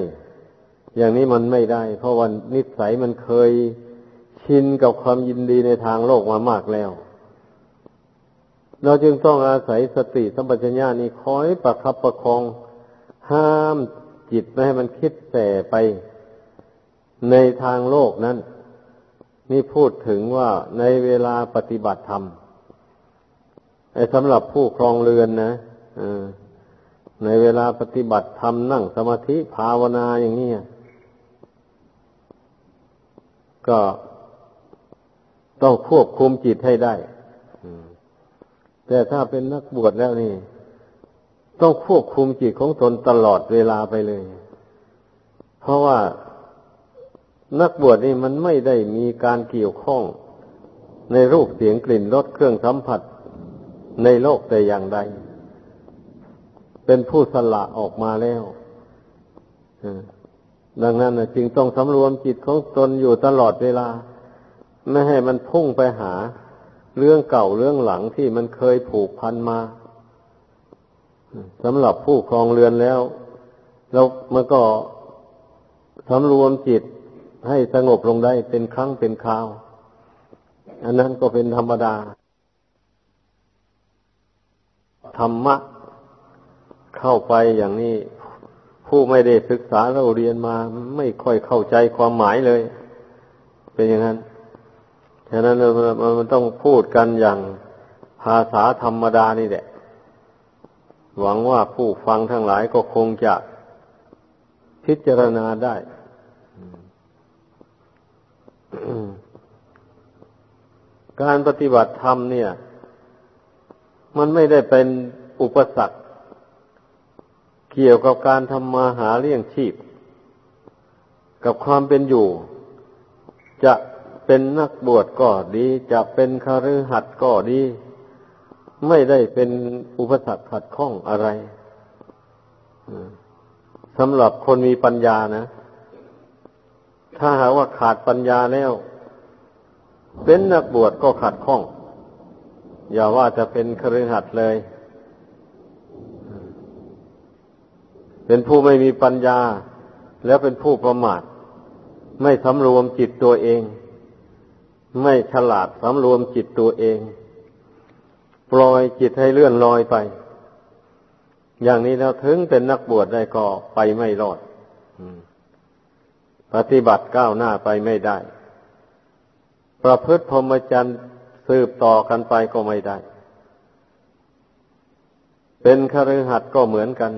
ๆอย่างนี้มันไม่ได้ เพราะวันนิสัยมันเคย ชินกับความยินดีในทางโลกมามากแล้ว เราจึงต้องอาศัยสติสัมปชัญญะนี้คอยประคับประคอง ห้ามจิตไม่ให้มันคิดแต่ไปในทางโลกนั้น นี่พูดถึงว่าในเวลาปฏิบัติธรรมไอ้สำหรับผู้ครองเรือนนะในเวลาปฏิบัติธรรมนั่งสมาธิภาวนาอย่างนี้ก็ ต้องควบคุมจิตให้ได้แต่ถ้าเป็นนักบวชแล้วนี่ ต้องควบคุมจิตของตนตลอดเวลาไปเลย เพราะว่านักบวชนี่มันไม่ได้มีการเกี่ยวข้องในรูปเสียงกลิ่นรสเครื่องสัมผัสในโลกแต่อย่างใด เป็นผู้สละออกมาแล้วดังนั้นจึงต้องสำรวมจิตของตนอยู่ตลอดเวลา ไม่ให้มันพุ่งไปหาเรื่องเก่าเรื่องหลังที่มันเคยผูกพันมาสำหรับผู้ครองเรือนแล้ว แล้วมันก็สำรวมจิตให้สงบลงได้เป็นครั้งเป็นคราว อันนั้นก็เป็นธรรมดา ธรรมะ เข้าไปอย่างนี้ ผู้ไม่ได้ศึกษาเราเรียนมา ไม่ค่อยเข้าใจความหมายเลย เป็นอย่างนั้น ฉะนั้นมันต้องพูดกันอย่างภาษาธรรมดานี่แหละ หวังว่าผู้ฟังทั้งหลายก็คงจะพิจารณาได้การปฏิบัติธรรมเนี่ย มันไม่ได้เป็นอุปสรรค เกี่ยวกับการทำมาหาเลี้ยงชีพ กับความเป็นอยู่ จะ เป็นนักบวชก็ดี จะเป็นคฤหัสถ์ก็ดี ไม่ได้เป็นอุปสรรคขัดข้องอะไรสำหรับคนมีปัญญานะ ถ้าหากว่าขาดปัญญาแล้ว เป็นนักบวชก็ขาดข้อง อย่าว่าจะเป็นครือขัดเลย เป็นผู้ไม่มีปัญญา แล้วเป็นผู้ประมาทไม่สำรวมจิตตัวเอง ไม่ฉลาดสำรวมจิตตัวเอง ปล่อยจิตให้เลื่อนลอยไป อย่างนี้แล้วถึงเป็นนักบวชได้ก็ไปไม่รอดปฏิบัติก้าวหน้าไปไม่ได้ ประพฤติพรหมจรรย์สืบต่อกันไปก็ไม่ได้ เป็นคฤหัสถ์ก็เหมือนกัน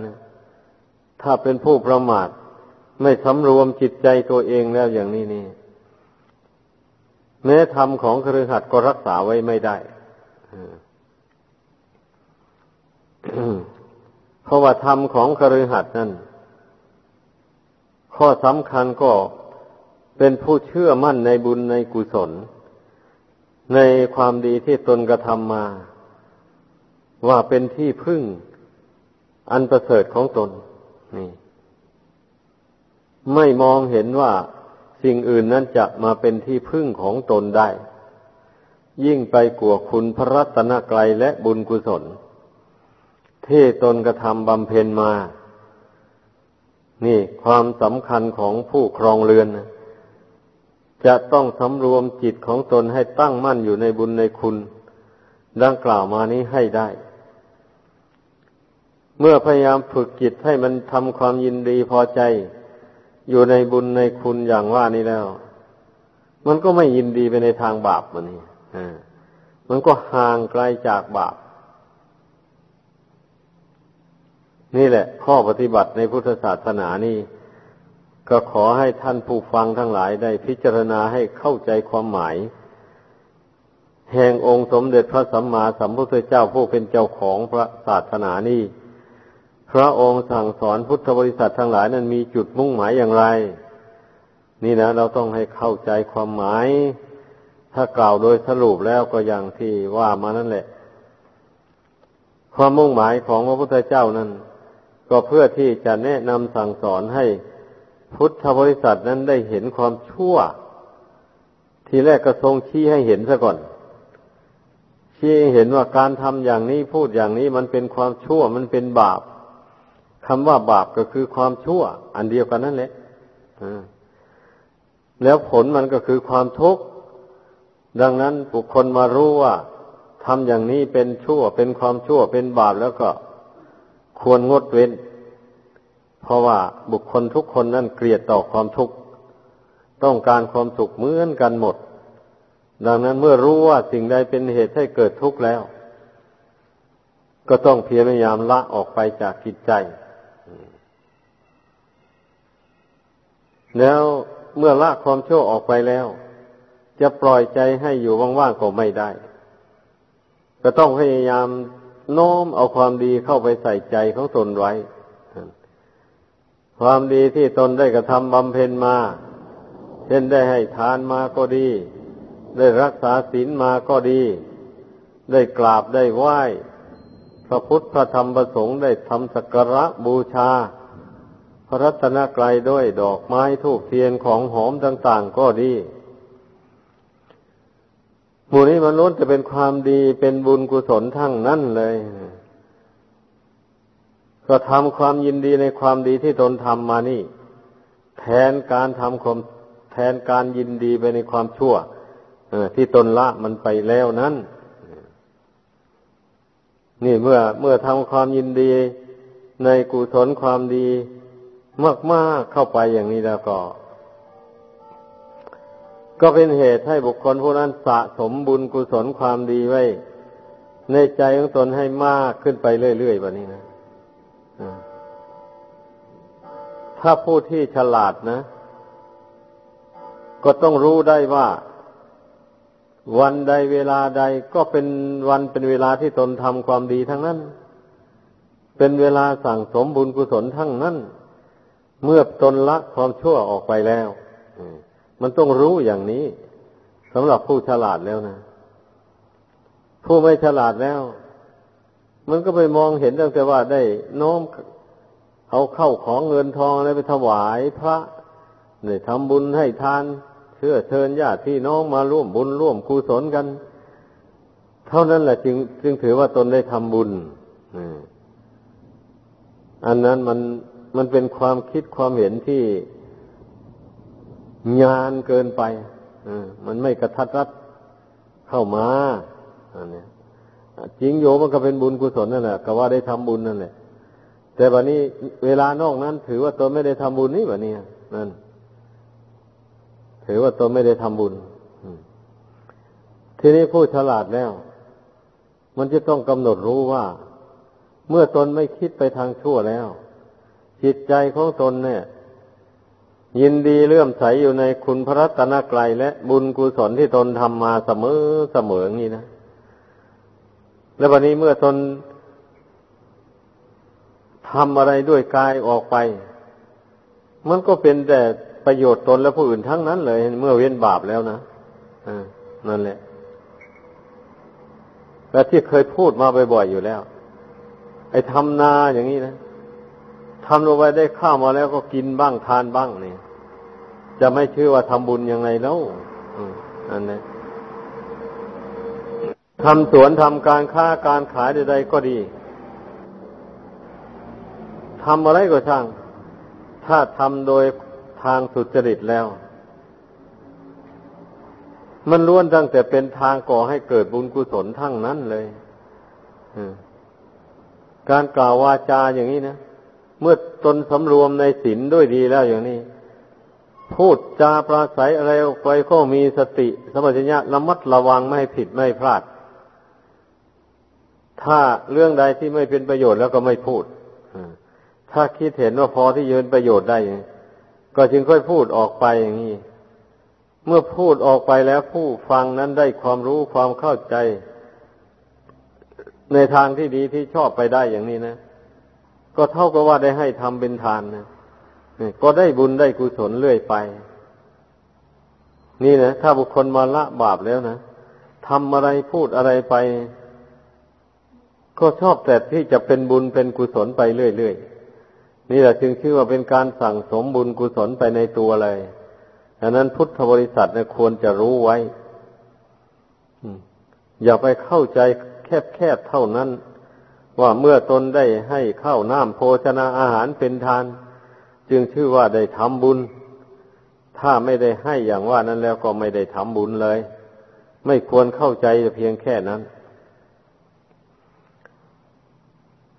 ถ้าเป็นผู้ประมาท ไม่สำรวมจิตใจตัวเองแล้วอย่างนี้นี่ แม้ธรรมของคฤหัสถ์ก็รักษาไว้ไม่ได้เพราะว่าธรรมของคฤหัสถ์นั้นข้อสำคัญก็เป็นผู้เชื่อมั่นในบุญในกุศล ในความดีที่ตนกระทำมา ว่าเป็นที่พึ่ง อันประเสริฐของตนนี่ไม่มองเห็นว่า สิ่งอื่นนั้นจะมาเป็นที่พึ่งของตนได้ ยิ่งไปกว่าคุณพระรัตนกรัยและบุญกุศล ที่ตนกระทำบำเพ็ญมา นี่ความสำคัญของผู้ครองเรือน จะต้องสำรวมจิตของตนให้ตั้งมั่นอยู่ในบุญในคุณ ดังกล่าวมานี้ให้ได้เมื่อพยายามฝึกจิตให้มันทำความยินดีพอใจ อยู่ในบุญในคุณอย่างว่านี้แล้ว มันก็ไม่ยินดีไปในทางบาปมันนี่มันก็ห่างไกลจากบาป นี่แหละ ข้อปฏิบัติในพุทธศาสนานี่ ก็ขอให้ท่านผู้ฟังทั้งหลายได้พิจารณาให้เข้าใจความหมาย แห่งองค์สมเด็จพระสัมมาสัมพุทธเจ้าผู้เป็นเจ้าของพระศาสนานี้ พระองค์สั่งสอนพุทธบริษัททั้งหลายนั้นมีจุดมุ่งหมายอย่างไร นี่นะ เราต้องให้เข้าใจความหมาย ถ้ากล่าวโดยสรุปแล้วก็อย่างที่ว่ามานั่นแหละ ความมุ่งหมายของพระพุทธเจ้านั้น ก็เพื่อที่จะแนะนำสั่งสอนให้พุทธบริษัทนั้นได้เห็นความชั่ว ทีแรกก็ทรงชี้ให้เห็นซะก่อนชี้เห็นว่าการทำอย่างนี้พูดอย่างนี้มันเป็นความชั่วมันเป็นบาป คำว่าบาปก็คือความชั่ว อันเดียวกันนั่นแหละแล้วผลมันก็คือความทุกข์ ดังนั้นบุคคลมารู้ว่าทำอย่างนี้เป็นชั่ว เป็นความชั่ว เป็นบาปแล้วก็ควรงดเว้น เพราะว่าบุคคลทุกคนนั่นเกลียดต่อความทุกข์ ต้องการความสุขเหมือนกันหมด ดังนั้นเมื่อรู้ว่าสิ่งใดเป็นเหตุให้เกิดทุกข์แล้ว ก็ต้องเพียรพยายามละออกไปจากจิตใจ แล้วเมื่อละความชั่วออกไปแล้ว จะปล่อยใจให้อยู่ว่างๆก็ไม่ได้ ก็ต้องพยายามโน้มเอาความดีเข้าไปใส่ใจของตนไว้ ความดีที่ตนได้กระทำบำเพ็ญมา เช่นได้ให้ทานมาก็ดี ได้รักษาศีลมาก็ดี ได้กราบได้ไหว้ พระพุทธพระธรรมพระสงฆ์ได้ทำสักการะบูชา ระรัตนกรัยด้วยดอกไม้ทูกเทียนของหอมต่างๆก็ดีหมู่นี้มันล้วนจะเป็นความดีเป็นบุญกุศลทั้งนั้นเลยก็ทำความยินดีในความดีที่ตนทำมานี่ แทนการทำความแทนการยินดีไปในความชั่วที่ตนละมันไปแล้วนั้นนี่เมื่อเมื่อทำความยินดีในกุศลความดี มากๆเข้าไปอย่างนี้แล้วก็ ก็เป็นเหตุให้บุคคลผู้นั้นสะสมบุญกุศลความดีไว้ ในใจของตนให้มากขึ้นไปเรื่อยๆแบบนี้นะถ้าผู้ที่ฉลาดนะ ก็ต้องรู้ได้ว่า วันใดเวลาใดก็เป็นวันเป็นเวลาที่ตนทำความดีทั้งนั้น เป็นเวลาสั่งสมบุญกุศลทั้งนั้น เมื่อตนละความชั่วออกไปแล้วมันต้องรู้อย่างนี้สำหรับผู้ฉลาดแล้วนะ ผู้ไม่ฉลาดแล้ว มันก็ไปมองเห็นตั้งแต่ว่าได้น้อมเอาเข้าของเงินทองอะไรไปถวายพระได้ทำบุญให้ทาน เชื่อเชิญญาติพี่น้องมาร่วมบุญร่วมกุศลกัน เท่านั้นแหละจึงจึงถือว่าตนได้ทำบุญอันนั้นมัน มันเป็นความคิดความเห็นที่งานเกินไปมันไม่กระทัดรัดเข้ามาอันนี้จริงโยมันก็เป็นบุญกุศลนั่นแหละก็ว่าได้ทำบุญนั่นแหละแต่วันนี้เวลานอกนั้น ถือว่าตนไม่ได้ทำบุญนี่แบบนี้นั่นถือว่าตนไม่ได้ทำบุญทีนี้ผู้ฉลาดแล้ว มันจะต้องกำหนดรู้ว่า เมื่อตนไม่คิดไปทางชั่วแล้ว จิตใจของตนเนี่ย ยินดีเลื่อมใสอยู่ในคุณพระรัตนกรัยและบุญกุศลที่ตนทำมาเสมอเสมอนี่นะ และวันนี้เมื่อตนทำอะไรด้วยกายออกไป มันก็เป็นแต่ประโยชน์ตนและผู้อื่นทั้งนั้นเลย เมื่อเว้นบาปแล้วนะอ่านั่นแหละ และที่เคยพูดมาบ่อยๆอยู่แล้ว ไอ้ทำนาอย่างนี้นะ ทำลงไปได้ข้าวมาแล้วก็กินบ้างทานบ้างเนี่ยจะไม่ชื่อว่าทำบุญยังไงแล้วอันนี้ทำสวนทำการค้าการขายใดๆก็ดีทำอะไรก็ช่าง ถ้าทำโดยทางสุจริตแล้ว มันล้วนตั้งแต่เป็นทางก่อให้เกิดบุญกุศลทั้งนั้นเลยการกล่าววาจาอย่างนี้นะ เมื่อตนสำรวมในศีลด้วยดีแล้วอย่างนี้ พูดจาปราศัยอะไรออกไปก็มีสติสมัชัญญะระมัดระวังไม่ผิดไม่พลาด ถ้าเรื่องใดที่ไม่เป็นประโยชน์แล้วก็ไม่พูดถ้าคิดเห็นว่าพอที่ยืนประโยชน์ได้ ก็จึงค่อยพูดออกไปอย่างนี้ เมื่อพูดออกไปแล้วผู้ฟังนั้นได้ความรู้ความเข้าใจ ในทางที่ดีที่ชอบไปได้อย่างนี้นะ ก็เท่ากับว่าได้ให้ทำเป็นทานนะก็ได้บุญได้กุศลเรื่อยไป นี่นะถ้าบุคคลมาละบาปแล้วนะทำอะไรพูดอะไรไป ก็ชอบแต่ที่จะเป็นบุญเป็นกุศลไปเรื่อยๆนี่แหละจึงชื่อว่าเป็นการสั่งสมบุญกุศลไปในตัวเลยดังนั้นพุทธบริษัทเนี่ยควรจะรู้ไว้อย่าไปเข้าใจแคบๆเท่านั้น ว่าเมื่อตนได้ให้ข้าวน้ำโภชนาอาหารเป็นทาน จึงชื่อว่าได้ทำบุญ ถ้าไม่ได้ให้อย่างว่านั้นแล้วก็ไม่ได้ทำบุญเลย ไม่ควรเข้าใจเพียงแค่นั้น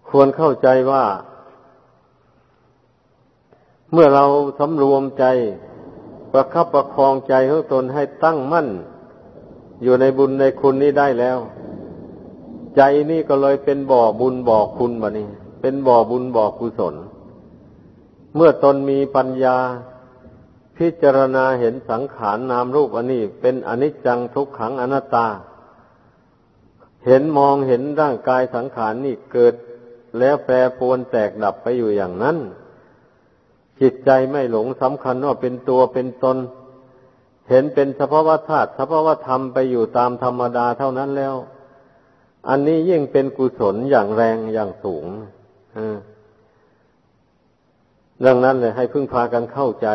ควรเข้าใจว่า เมื่อเราสำรวมใจประคับประคองใจของตนให้ตั้งมั่น อยู่ในบุญในคุณนี้ได้แล้ว ใจนี่ก็เลยเป็นบ่อบุญบ่อคุณบะนี่เป็นบ่อบุญบ่อกุศล เมื่อตนมีปัญญา พิจารณาเห็นสังขารนนามรูปอันนี้ เป็นอนิจจังทุกขังอนัตตา เห็นมองเห็นร่างกายสังขารนนี่เกิด แล้วแปรปวนแตกดับไปอยู่อย่างนั้น จิตใจไม่หลงสำคัญว่าเป็นตัวเป็นตน เห็นเป็นสภาวะธาตุสภาวะธรรมไปอยู่ตามธรรมดาเท่านั้นแล้ว อันนี้ยิ่งเป็นกุศลอย่างแรงอย่างสูงดังนั้นเลยให้พึ่งพากันเข้าใจ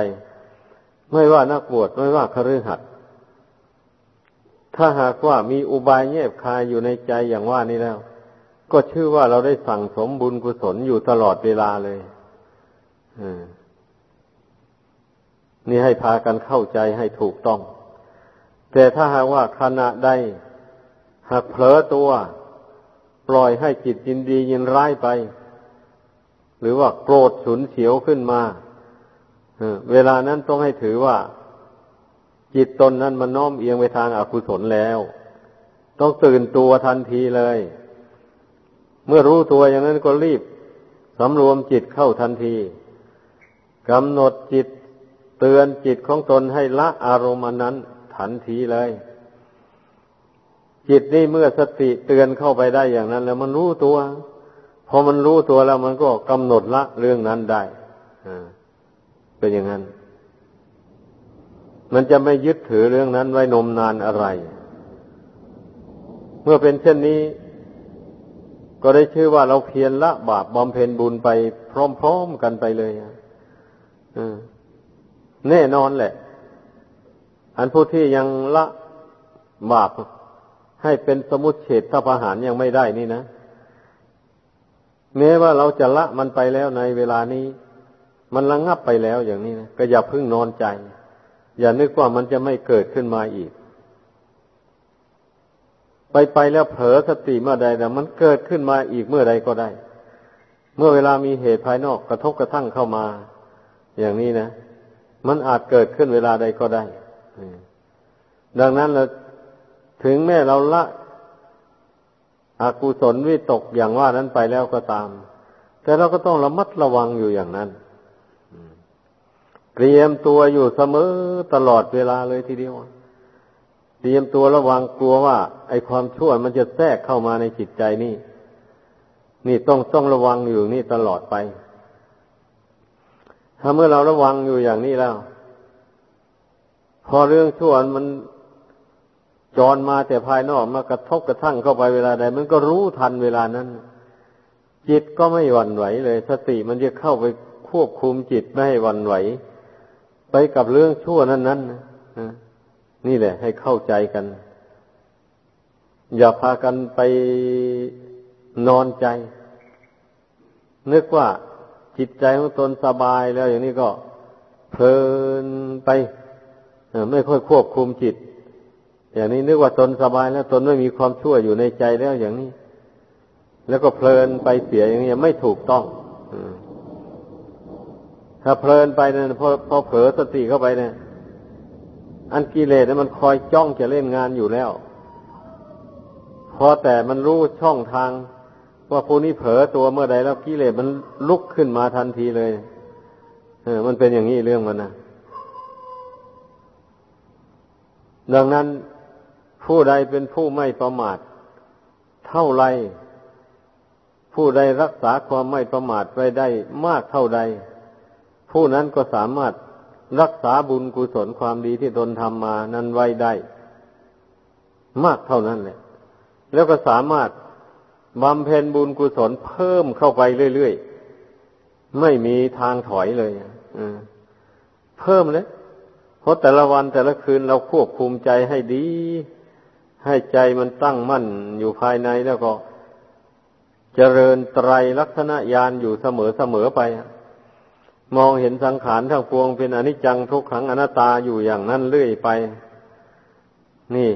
ไม่ว่านักบวชไม่ว่าคฤหัสถ์ถ้าหากว่ามีอุบายเงียบคายอยู่ในใจอย่างว่านี้แล้ว ก็ชื่อว่าเราได้สั่งสมบุญกุศลอยู่ตลอดเวลาเลยนี่ให้พากันเข้าใจให้ถูกต้อง แต่ถ้าหากว่าขณะใดหากเผลอตัว ปล่อยให้จิตยินดียินร้ายไป หรือว่าโกรธฉุนเฉียวขึ้นมาเวลานั้นต้องให้ถือว่า จิตตนนั้นมันน้อมเอียงไปทางอากุศลแล้ว ต้องตื่นตัวทันทีเลย เมื่อรู้ตัวอย่างนั้นก็รีบสำรวมจิตเข้าทันทีกำหนดจิตเตือนจิตของตนให้ละอารมณ์นั้นทันทีเลย จิตนี่เมื่อสติเตือนเข้าไปได้อย่างนั้น แล้วมันรู้ตัว พอมันรู้ตัวแล้วมันก็กำหนดละเรื่องนั้นได้เป็นอย่างนั้น มันจะไม่ยึดถือเรื่องนั้นไว้นมนานอะไร เมื่อเป็นเช่นนี้ ก็ได้ชื่อว่าเราเพียรละบาปบำเพ็ญบุญไปพร้อมๆกันไปเลยแน่นอนแหละ อันผู้ที่ยังละบาป ให้เป็นสมุติเฉดถ้าประหารยังไม่ได้นี่นะ แม้ว่าเราจะละมันไปแล้วในเวลานี้ มันระงงับไปแล้วอย่างนี้นะก็อย่าพึ่งนอนใจ อย่านึกว่ามันจะไม่เกิดขึ้นมาอีก ไปไปแล้วเผลอสติเมื่อใดนะมันเกิดขึ้นมาอีกเมื่อใดก็ได้ เมื่อเวลามีเหตุภายนอกกระทบกระทั่งเข้ามา อย่างนี้นะ มันอาจเกิดขึ้นเวลาใดก็ได้ดังนั้นเรา ถึงแม้เราละอกุศลวิตกอย่างว่านั้นไปแล้วก็ตาม แต่เราก็ต้องระมัดระวังอยู่อย่างนั้นเตรียมตัวอยู่เสมอตลอดเวลาเลยทีเดียวเตรียมตัวระวังกลัวว่า ไอ้ความชั่วมันจะแทรกเข้ามาในจิตใจนี่ นี่ต้องต้องระวังอยู่นี่ตลอดไป ถ้าเมื่อเราระวังอยู่อย่างนี้แล้ว พอเรื่องชั่วมัน จรมาแต่ภายนอกมากระทบกระทั่งเข้าไปเวลาใดมันก็รู้ทันเวลานั้น จิตก็ไม่หวั่นไหวเลย สติมันจะเข้าไปควบคุมจิตไม่ให้หวั่นไหว ไปกับเรื่องชั่วนั้นนั้นนี่แหละ ให้เข้าใจกัน อย่าพากันไปนอนใจ นึกว่าจิตใจของตนสบายแล้วอย่างนี้ก็เพลินไปไม่ค่อยควบคุมจิต อย่างนี้นึกว่าตนสบายแล้วตนไม่มีความชั่วอยู่ในใจแล้วอย่างนี้ แล้วก็เพลินไปเสียอย่างนี้ไม่ถูกต้องถ้าเพลินไปเนี่ยพอพอเผลอสติเข้าไปเนี่ย อันกิเลสเนี่ยมันคอยจ้องจะเล่นงานอยู่แล้วพอแต่มันรู้ช่องทาง ว่าผู้นี้เผลอตัวเมื่อใดแล้วกิเลสมันลุกขึ้นมาทันทีเลยเออมันเป็นอย่างนี้เรื่องมันนะดังนั้น ผู้ใดเป็นผู้ไม่ประมาท เท่าไร ผู้ใดรักษาความไม่ประมาทไว้ได้มากเท่าใด ผู้นั้นก็สามารถรักษาบุญกุศลความดีที่ตนทำมานั้นไว้ได้ มากเท่านั้นแหละ แล้วก็สามารถบำเพ็ญบุญกุศลเพิ่มเข้าไปเรื่อยๆ ไม่มีทางถอยเลยเพิ่มเลยเพราะแต่ละวันแต่ละคืนเราควบคุมใจให้ดี ให้ใจมันตั้งมั่นอยู่ภายในแล้วก็เจริญไตรลักษณะญาณอยู่เสมอเสมอไป มองเห็นสังขารทั้งปวงเป็นอนิจจังทุกขังอนัตตาอยู่อย่างนั้นเรื่อยไป นี่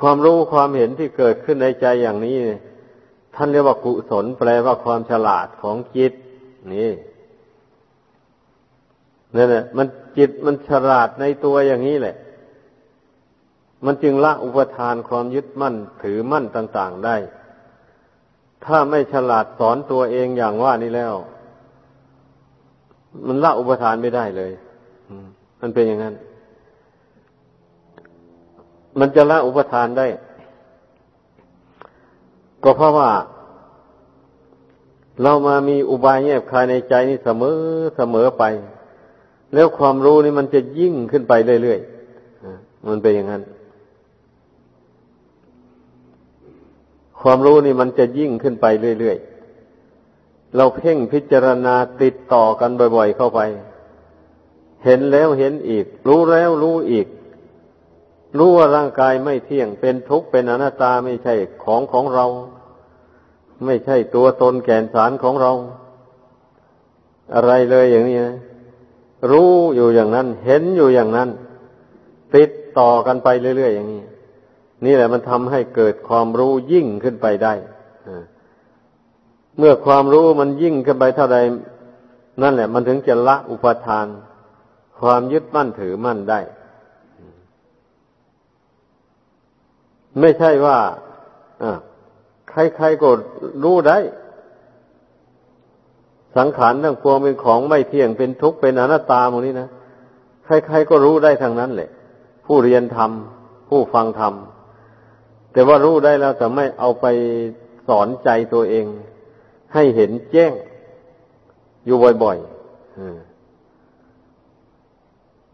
ความรู้ความเห็นที่เกิดขึ้นในใจอย่างนี้ ท่านเรียกว่ากุศลแปลว่าความฉลาดของจิต นี่นั่นแหละมันจิตมันฉลาดในตัวอย่างนี้แหละ มันจึงละอุปทานความยึดมั่นถือมั่นต่างๆได้ ถ้าไม่ฉลาดสอนตัวเองอย่างว่านี้แล้ว มันละอุปทานไม่ได้เลยมันเป็นอย่างนั้น มันจะละอุปทานได้ ก็เพราะว่า เรามามีอุบายแยบคายในใจนี่เสมอเสมอไป แล้วความรู้นี่มันจะยิ่งขึ้นไปเรื่อยๆมันเป็นอย่างนั้น ความรู้นี่มันจะยิ่งขึ้นไปเรื่อยๆ เราเพ่งพิจารณาติดต่อกันบ่อย ๆ เข้าไป เห็นแล้วเห็นอีก รู้แล้วรู้อีก รู้ว่าร่างกายไม่เที่ยง เป็นทุกข์เป็นอนัตตาไม่ใช่ของของเรา ไม่ใช่ตัวตนแก่นสารของเรา อะไรเลยอย่างนี้นะรู้อยู่อย่างนั้น เห็นอยู่อย่างนั้น ติดต่อกันไปเรื่อยๆอย่างนี้ นี่แหละมันทำให้เกิดความรู้ยิ่งขึ้นไปได้เมื่อความรู้มันยิ่งขึ้นไปเท่าใด นั่นแหละ มันถึงจะละอุปทาน ความยึดมั่นถือมั่นได้ ไม่ใช่ว่าใครๆก็รู้ได้ สังขารทั้งปวงเป็นของไม่เที่ยงเป็นทุกข์เป็นอนัตตาหมดนี้นะใครๆก็รู้ได้ทางนั้นแหละ ผู้เรียนธรรมผู้ฟังธรรม แต่ว่ารู้ได้แล้วแต่ไม่เอาไปสอนใจตัวเอง ให้เห็นแจ้ง อยู่บ่อยๆ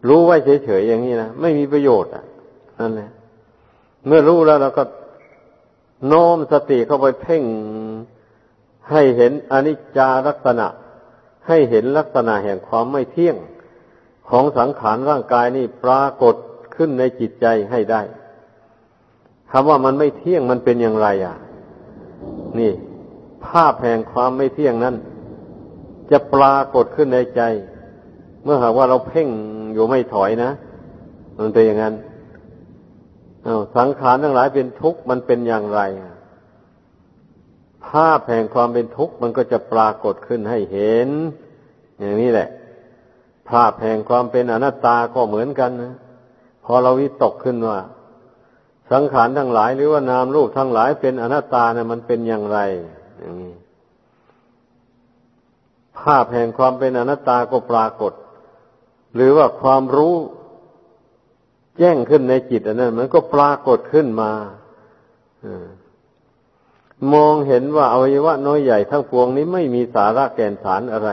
รู้ไว้เฉยๆอย่างนี้นะไม่มีประโยชน์อะนั่นแหละเมื่อรู้แล้วเราก็โน้มสติเข้าไปเพ่งให้เห็นอนิจจาลักษณะ ให้เห็นลักษณะแห่งความไม่เที่ยงของสังขารร่างกายนี่ปรากฏขึ้นในจิตใจให้ได้ คำว่ามันไม่เที่ยงมันเป็นอย่างไร อะ นี่ ภาพแห่งความไม่เที่ยงนั้น จะปรากฏขึ้นในใจ เมื่อหากว่าเราเพ่งอยู่ไม่ถอยนะมันเป็นอย่างนั้นอาสังขารทั้งหลายเป็นทุกข์มันเป็นอย่างไรภาพแห่งความเป็นทุกข์มันก็จะปรากฏขึ้นให้เห็น อย่างนี้แหละ ภาพแห่งความเป็นอนัตตาก็เหมือนกันนะพอเราวิตกขึ้นว่า สังขารทั้งหลายหรือว่านามรูปทั้งหลายเป็นอนัตตาเนะี่ยมันเป็นอย่างไรอย่างนี้ภาพแห่งความเป็นอนัตตาก็ปรากฏ หรือว่าความรู้แจ้งขึ้นในจิตอันนั้น มันก็ปรากฏขึ้นมามองเห็นว่าอวัยวะน้อยใหญ่ทั้งปวงนี้ไม่มีสาระแก่นสารอะไร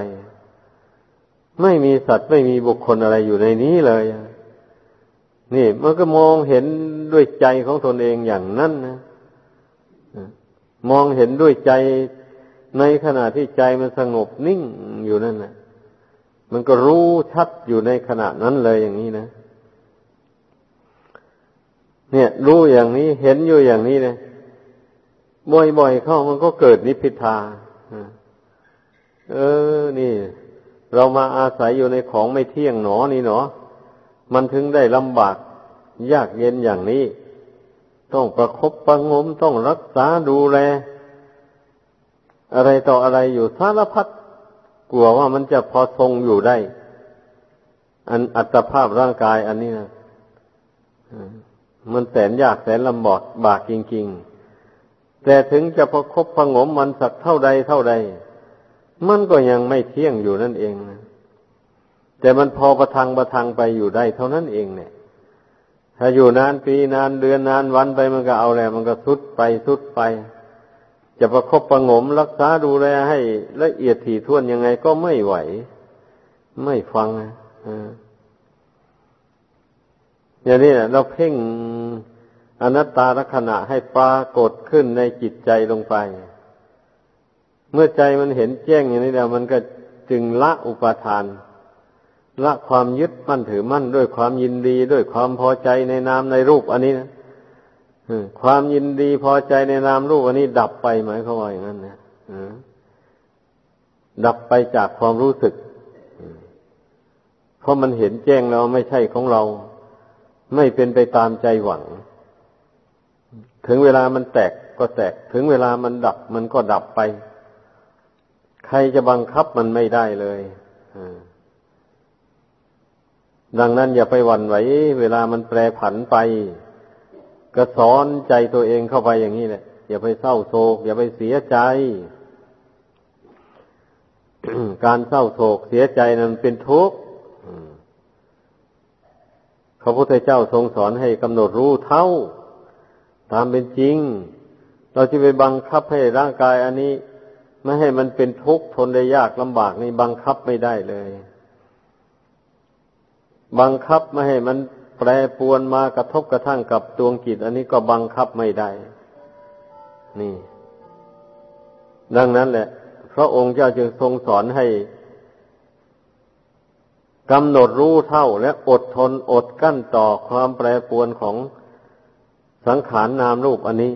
ไม่มีสัตว์ไม่มีบุคคลอะไรอยู่ในนี้เลย นี่มันก็มองเห็นด้วยใจของตนเองอย่างนั้นนะมองเห็นด้วยใจในขณะที่ใจมันสงบนิ่งอยู่นั่นนะมันก็รู้ชัดอยู่ในขณะนั้นเลยอย่างนี้นะเนี่ย รู้อย่างนี้เห็นอยู่อย่างนี้นะบ่อยๆเข้ามันก็เกิดนิพพิทาเออ นี่ เรามาอาศัยอยู่ในของไม่เที่ยงหนอนี่หนอ มันถึงได้ลำบาก ยากเย็นอย่างนี้ ต้องประครบประงมต้องรักษาดูแล อะไรต่ออะไรอยู่สารพัดกลัวว่ามันจะพอทรงอยู่ได้ อันอัตภาพร่างกายอันนี้นะมันแสนยากแสนลำบากบากจริง ๆ แต่ถึงจะประคบประงมมันสักเท่าใดเท่าใด มันก็ยังไม่เที่ยงอยู่นั่นเองนะแต่มันพอประทังประทังไปอยู่ได้เท่านั้นเองเนี่ย ถ้าอยู่นานปีนานเดือนนานวันไปมันก็เอาแล้ว มันก็ทุดไปทุดไป จะประคบประงมรักษาดูแลให้ละเอียดถี่ถ้วนยังไงก็ไม่ไหว ไม่ฟังนะอย่างนี้เราเพ่งอนัตตาลักษณะให้ปรากฏขึ้นในจิตใจลงไป เมื่อใจมันเห็นแจ้งอย่างนี้แล้ว มันก็จึงละอุปาทาน ละความยึดมั่นถือมั่นด้วยความยินดีด้วยความพอใจในนามในรูปอันนี้นะความยินดีพอใจในนามรูปอันนี้ดับไปหมายเขาว่าอย่างนั้นนะดับไปจากความรู้สึก เพราะมันเห็นแจ้งแล้วไม่ใช่ของเรา ไม่เป็นไปตามใจหวัง ถึงเวลามันแตกก็แตก ถึงเวลามันดับมันก็ดับไป ใครจะบังคับมันไม่ได้เลย ดังนั้นอย่าไปหวั่นไหว เวลามันแปรผันไป ก็สอนใจตัวเองเข้าไปอย่างนี้แหละอย่าไปเศร้าโศก อย่าไปเสียใจ การเศร้าโศกเสียใจนั้นเป็นทุกข์พระพุทธเจ้าทรงสอนให้กำหนดรู้เท่า ตามเป็นจริง เราจะไปบังคับให้ร่างกายอันนี้ ไม่ให้มันเป็นทุกข์ทนได้ยากลำบากนี่บังคับไม่ได้เลย บังคับไม่ให้มันแปรปวนมากระทบกระทั่งกับดวงจิต อันนี้ก็บังคับไม่ได้ นี่ ดังนั้นแหละ พระองค์เจ้าจึงทรงสอนให้กำหนดรู้เท่าและอดทนอดกั้นต่อความแปรปวนของสังขารนนามรูปอันนี้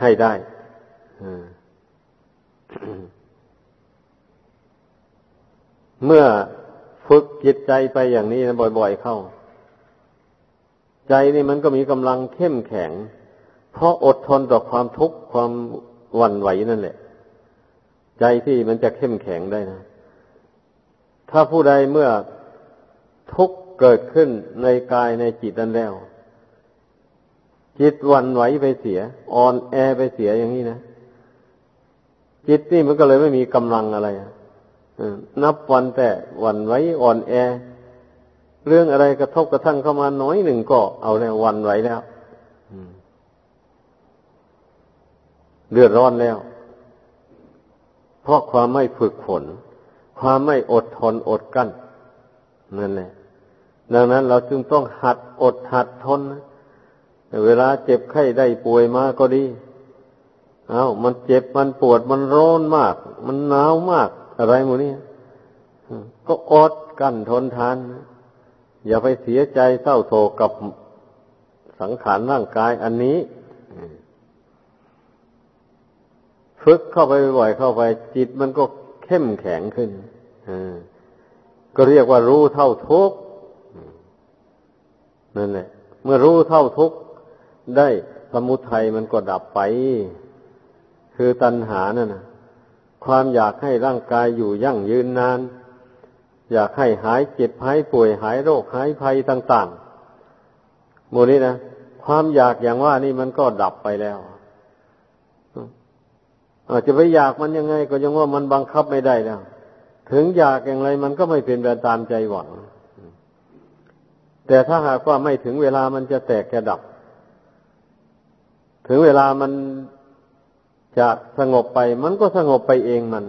ให้ได้เมื่อ ฝึกจิตใจไปอย่างนี้นะบ่อย ๆเข้า ใจนี่มันก็มีกำลังเข้มแข็ง เพราะอดทนต่อความทุกข์ความหวั่นไหวนั่นแหละ ใจที่มันจะเข้มแข็งได้นะ ถ้าผู้ใดเมื่อทุกข์เกิดขึ้นในกายในจิตนั้นแล้ว จิตวันไหวไปเสีย อ่อนแอไปเสียอย่างนี้นะ จิตนี่มันก็เลยไม่มีกำลังอะไรอะ นับวันแต่วันไว้อ่อนแอ เรื่องอะไรกระทบกระทั่งเข้ามาน้อยหนึ่งก็เอาแล้ววันไหวแล้วเดือดร้อนแล้ว เพราะความไม่ฝึกฝนความไม่อดทนอดกั้นนั่นแหละดังนั้นเราจึงต้องหัดอดหัดทนเวลาเจ็บไข้ได้ป่วยมาก็ดี เอามันเจ็บมันปวดมันร้อนมาก มันหนาวมาก อะไรหมดนี่ก็อดกั้นทนทาน อย่าไปเสียใจเศร้าโศกกับสังขารร่างกายอันนี้ฝึกเข้าไปบ่อยเข้าไป จิตมันก็เข้มแข็งขึ้นก็เรียกว่ารู้เท่าทุกนั่นแหละ เมื่อรู้เท่าทุกได้สมุทัยมันก็ดับไป คือตัณหานั่นนะ ความอยากให้ร่างกายอยู่ยั่งยืนนาน อยากให้หายเจ็บหายป่วยหายโรคหายภัยต่างๆโมนี้นะความอยากอย่างว่านี่มันก็ดับไปแล้วอาจจะไปอยากมันยังไง ก็ยังว่ามันบังคับไม่ได้แล้ว ถึงอยากอย่างไรมันก็ไม่เป็นไปตามใจหวัง แต่ถ้าหากว่าไม่ถึงเวลามันจะแตกจะดับ ถึงเวลามัน จะสงบไปมันก็สงบไปเองมัน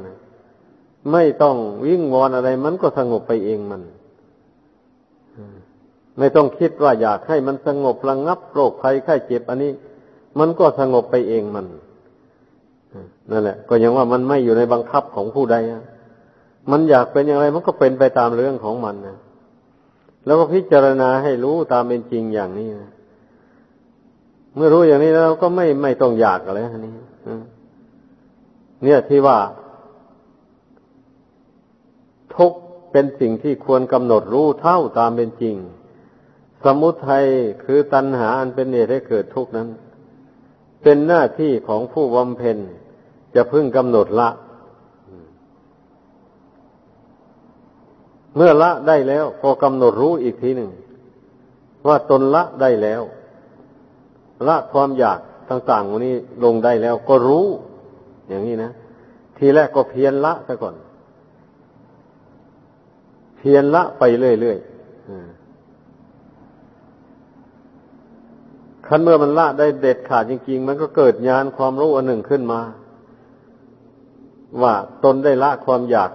ไม่ต้องวิ่งวอนอะไร มันก็สงบไปเองมันไม่ต้องคิดว่าอยากให้มันสงบระงงับโรคภัยไข้เจ็บ อันนี้ มันก็สงบไปเองมันนั่นแหละ ก็ยังว่ามันไม่อยู่ในบังคับของผู้ใดมันอยากเป็นอย่างไรมันก็เป็นไปตามเรื่องของมันนะแล้วก็พิจารณาให้รู้ตามเป็นจริงอย่างนี้นะเมื่อรู้อย่างนี้แล้วก็ไม่ไม่ต้องอยากอะไรนี้ เนี่ยที่ว่า ทุกเป็นสิ่งที่ควรกำหนดรู้เท่าตามเป็นจริง สมุทัยคือตัณหาอันเป็นเหตุให้เกิดทุกข์นั้น เป็นหน้าที่ของผู้บำเพ็ญจะพึ่งกำหนดละ เมื่อละได้แล้วก็กำหนดรู้อีกทีหนึ่ง ว่าตนละได้แล้ว ละความอยาก ต่างๆวันนี้ลงได้แล้วก็รู้ อย่างนี้นะทีแรกก็เพียรละซะก่อน เพียรละไปเรื่อยๆคันเมื่อมันละได้เด็ดขาดจริง ๆ มันก็เกิดญาณความรู้อันหนึ่งขึ้นมา ว่าตนได้ละความอยาก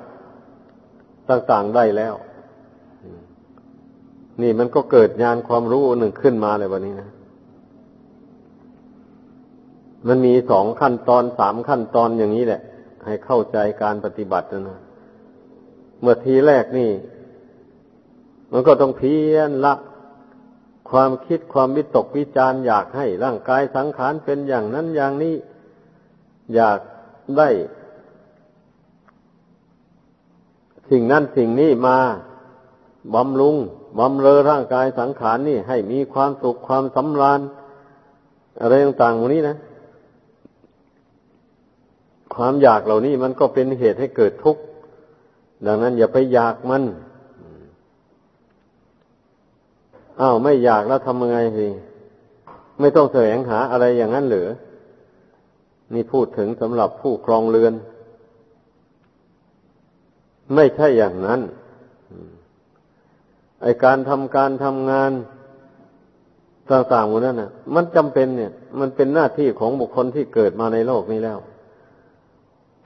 ต่างๆได้แล้ว นี่มันก็เกิดญาณความรู้อันหนึ่งขึ้นมาเลยวันนี้นะ มันมีสองขั้นตอนสามขั้นตอนอย่างนี้แหละ ให้เข้าใจการปฏิบัตินะเมื่อทีแรกนี่ มันก็ต้องเพียรละความคิดความวิตกวิจารอยากให้ร่างกายสังขารเป็นอย่างนั้นอย่างนี้ อยากได้ สิ่งนั้นสิ่งนี้มาบำรุงบำเรอร่างกายสังขารนี่ ให้มีความสุขความสำราญอะไรต่างๆพวกนี้นะ ความอยากเหล่านี้มันก็เป็นเหตุให้เกิดทุกข์ ดังนั้นอย่าไปอยากมัน อ้าวไม่อยากแล้วทำยังไงสิไม่ต้องแสวงหาอะไรอย่างนั้นหรือ นี่พูดถึงสำหรับผู้ครองเรือน ไม่ใช่อย่างนั้นไอการทำการทำงานต่างๆหมดนั้นนะมันจำเป็นเนี่ย มันเป็นหน้าที่ของบุคคลที่เกิดมาในโลกนี้แล้ว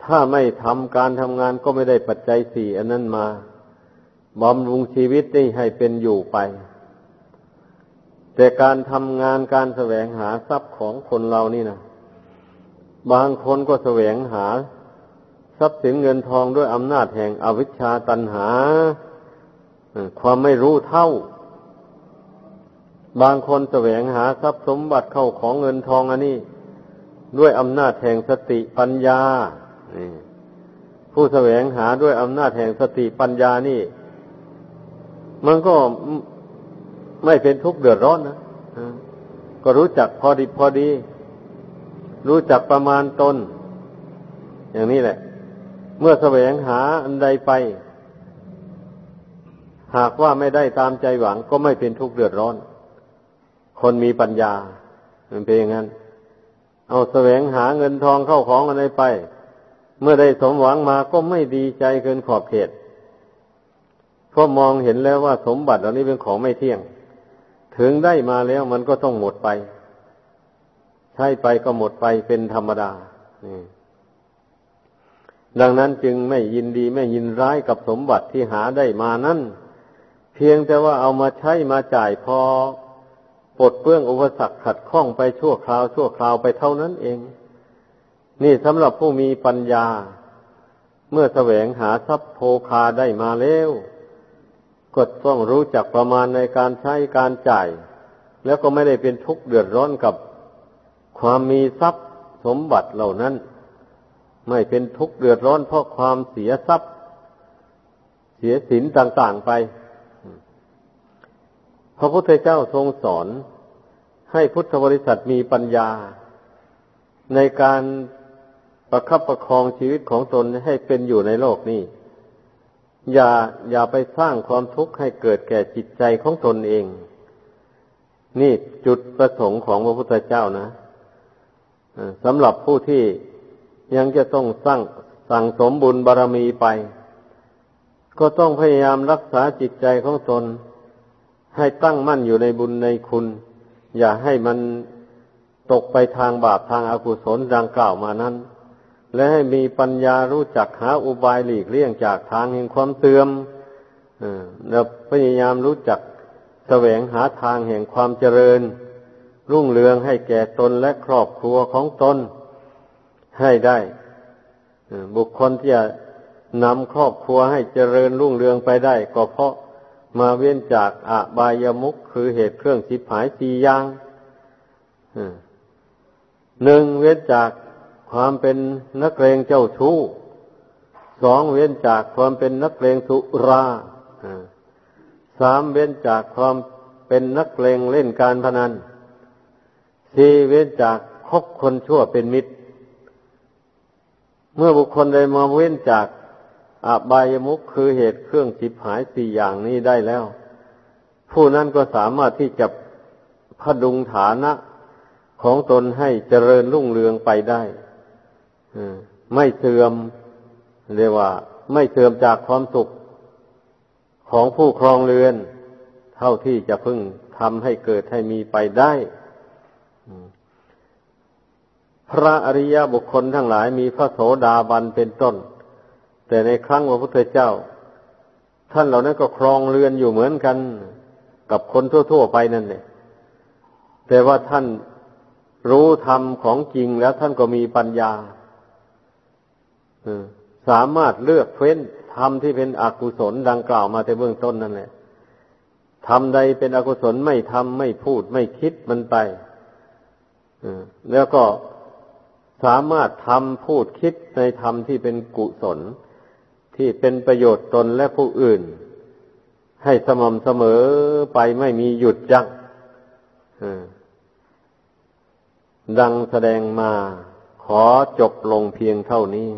ถ้าไม่ทำการทำงานก็ไม่ได้ปัจจัยสี่อันนั้นมาบำรุงชีวิตได้ให้เป็นอยู่ไป แต่การทำงานการแสวงหาทรัพย์ของคนเรานี่นะบางคนก็แสวงหา ทรัพย์สินเงินทองด้วยอำนาจแห่งอวิชชาตันหา ความไม่รู้เท่า บางคนแสวงหาทรัพย์สมบัติเข้าของเงินทองอันนี้ ด้วยอำนาจแห่งสติปัญญา ผู้แสวงหาด้วยอำนาจแห่งสติปัญญานี่ มันก็ไม่เป็นทุกข์เดือดร้อนนะก็รู้จักพอดีพอดี รู้จักประมาณตน อย่างนี้แหละ เมื่อแสวงหาอันใดไป หากว่าไม่ได้ตามใจหวังก็ไม่เป็นทุกข์เดือดร้อน คนมีปัญญา มันเป็นอย่างนั้น เอาแสวงหาเงินทองเข้าของอะไรไป เมื่อได้สมหวังมาก็ไม่ดีใจเกินขอบเขตเพราะมองเห็นแล้วว่าสมบัติเหล่านี้เป็นของไม่เที่ยง ถึงได้มาแล้วมันก็ต้องหมดไป ใช้ไปก็หมดไปเป็นธรรมดาดังนั้นจึงไม่ยินดีไม่ยินร้ายกับสมบัติที่หาได้มานั้นเพียงแต่ว่าเอามาใช้มาจ่ายพอปลดเปื้องอุปสรรคขัดข้องไปชั่วคราวชั่วคราวไปเท่านั้นเอง นี่สำหรับผู้มีปัญญา เมื่อแสวงหาทรัพย์โภคาได้มาแล้วก็ต้องรู้จักประมาณในการใช้การจ่าย แล้วก็ไม่ได้เป็นทุกข์เดือดร้อนกับความมีทรัพย์สมบัติเหล่านั้น ไม่เป็นทุกข์เดือดร้อนเพราะความเสียทรัพย์ เสียสินต่างๆไป พระพุทธเจ้าทรงสอนให้พุทธบริษัทมีปัญญา ในการ ประคับประคองชีวิตของตนให้เป็นอยู่ในโลกนี้ อย่าอย่าไปสร้างความทุกข์ให้เกิดแก่จิตใจของตนเอง นี่จุดประสงค์ของพระพุทธเจ้านะสำหรับผู้ที่ยังจะต้องสร้างสั่งสมบุญบารรมีไป ก็ต้องพยายามรักษาจิตใจของตน ให้ตั้งมั่นอยู่ในบุญในคุณ อย่าให้มันตกไปทางบาปทางอากุศลดังกล่าวมานั้น และให้มีปัญญารู้จักหาอุบายหลีกเลี่ยงจากทางแห่งความเสื่อมแล้วพยายามรู้จักแสวงหาทางแห่งความเจริญ รุ่งเรืองให้แก่ตนและครอบครัวของตนให้ได้บุคคลที่จะนำครอบครัวให้เจริญรุ่งเรืองไปได้ ก็เพราะมาเว้นจากอบายามุขคือเหตุเครื่องสิบหายสี่อย่างหนึ่งเว้นจาก ความเป็นนักเลงเจ้าชู้สองเว้นจากความเป็นนักเลงสุราสามเว้นจากความเป็นนักเลงเล่นการพนันสี่เว้นจากคบคนชั่วเป็นมิตร เมื่อบุคคลใดมาเว้นจากอบายมุขคือเหตุเครื่องจิบหายสี่อย่างนี้ได้แล้ว ผู้นั้นก็สามารถที่จะพดุงฐานะของตนให้เจริญรุ่งเรืองไปได้ ไม่เสื่อมเรียกว่า ไม่เสื่อมจากความสุขของผู้ครองเรือน เท่าที่จะพึ่งทำให้เกิดให้มีไปได้พระอริยบุคคลทั้งหลายมีพระโสดาบันเป็นต้น แต่ในครั้งพระพุทธเจ้า ท่านเหล่านั้นก็ครองเรือนอยู่เหมือนกัน กับคนทั่ว ๆ ไปนั่นแหละแต่ว่าท่านรู้ธรรมของจริงแล้วท่านก็มีปัญญา สามารถเลือกเฟ้นธรรมที่เป็นอกุศลดังกล่าวมาในเบื้องต้นนั่นแหละทำใดเป็นอกุศลไม่ทำไม่พูดไม่คิดมันไปแล้วก็สามารถทำพูดคิดในธรรมที่เป็นกุศล ที่เป็นประโยชน์ตนและผู้อื่น ให้สม่ำเสมอไปไม่มีหยุดยั้งดังแสดงมาขอจบลงเพียงเท่านี้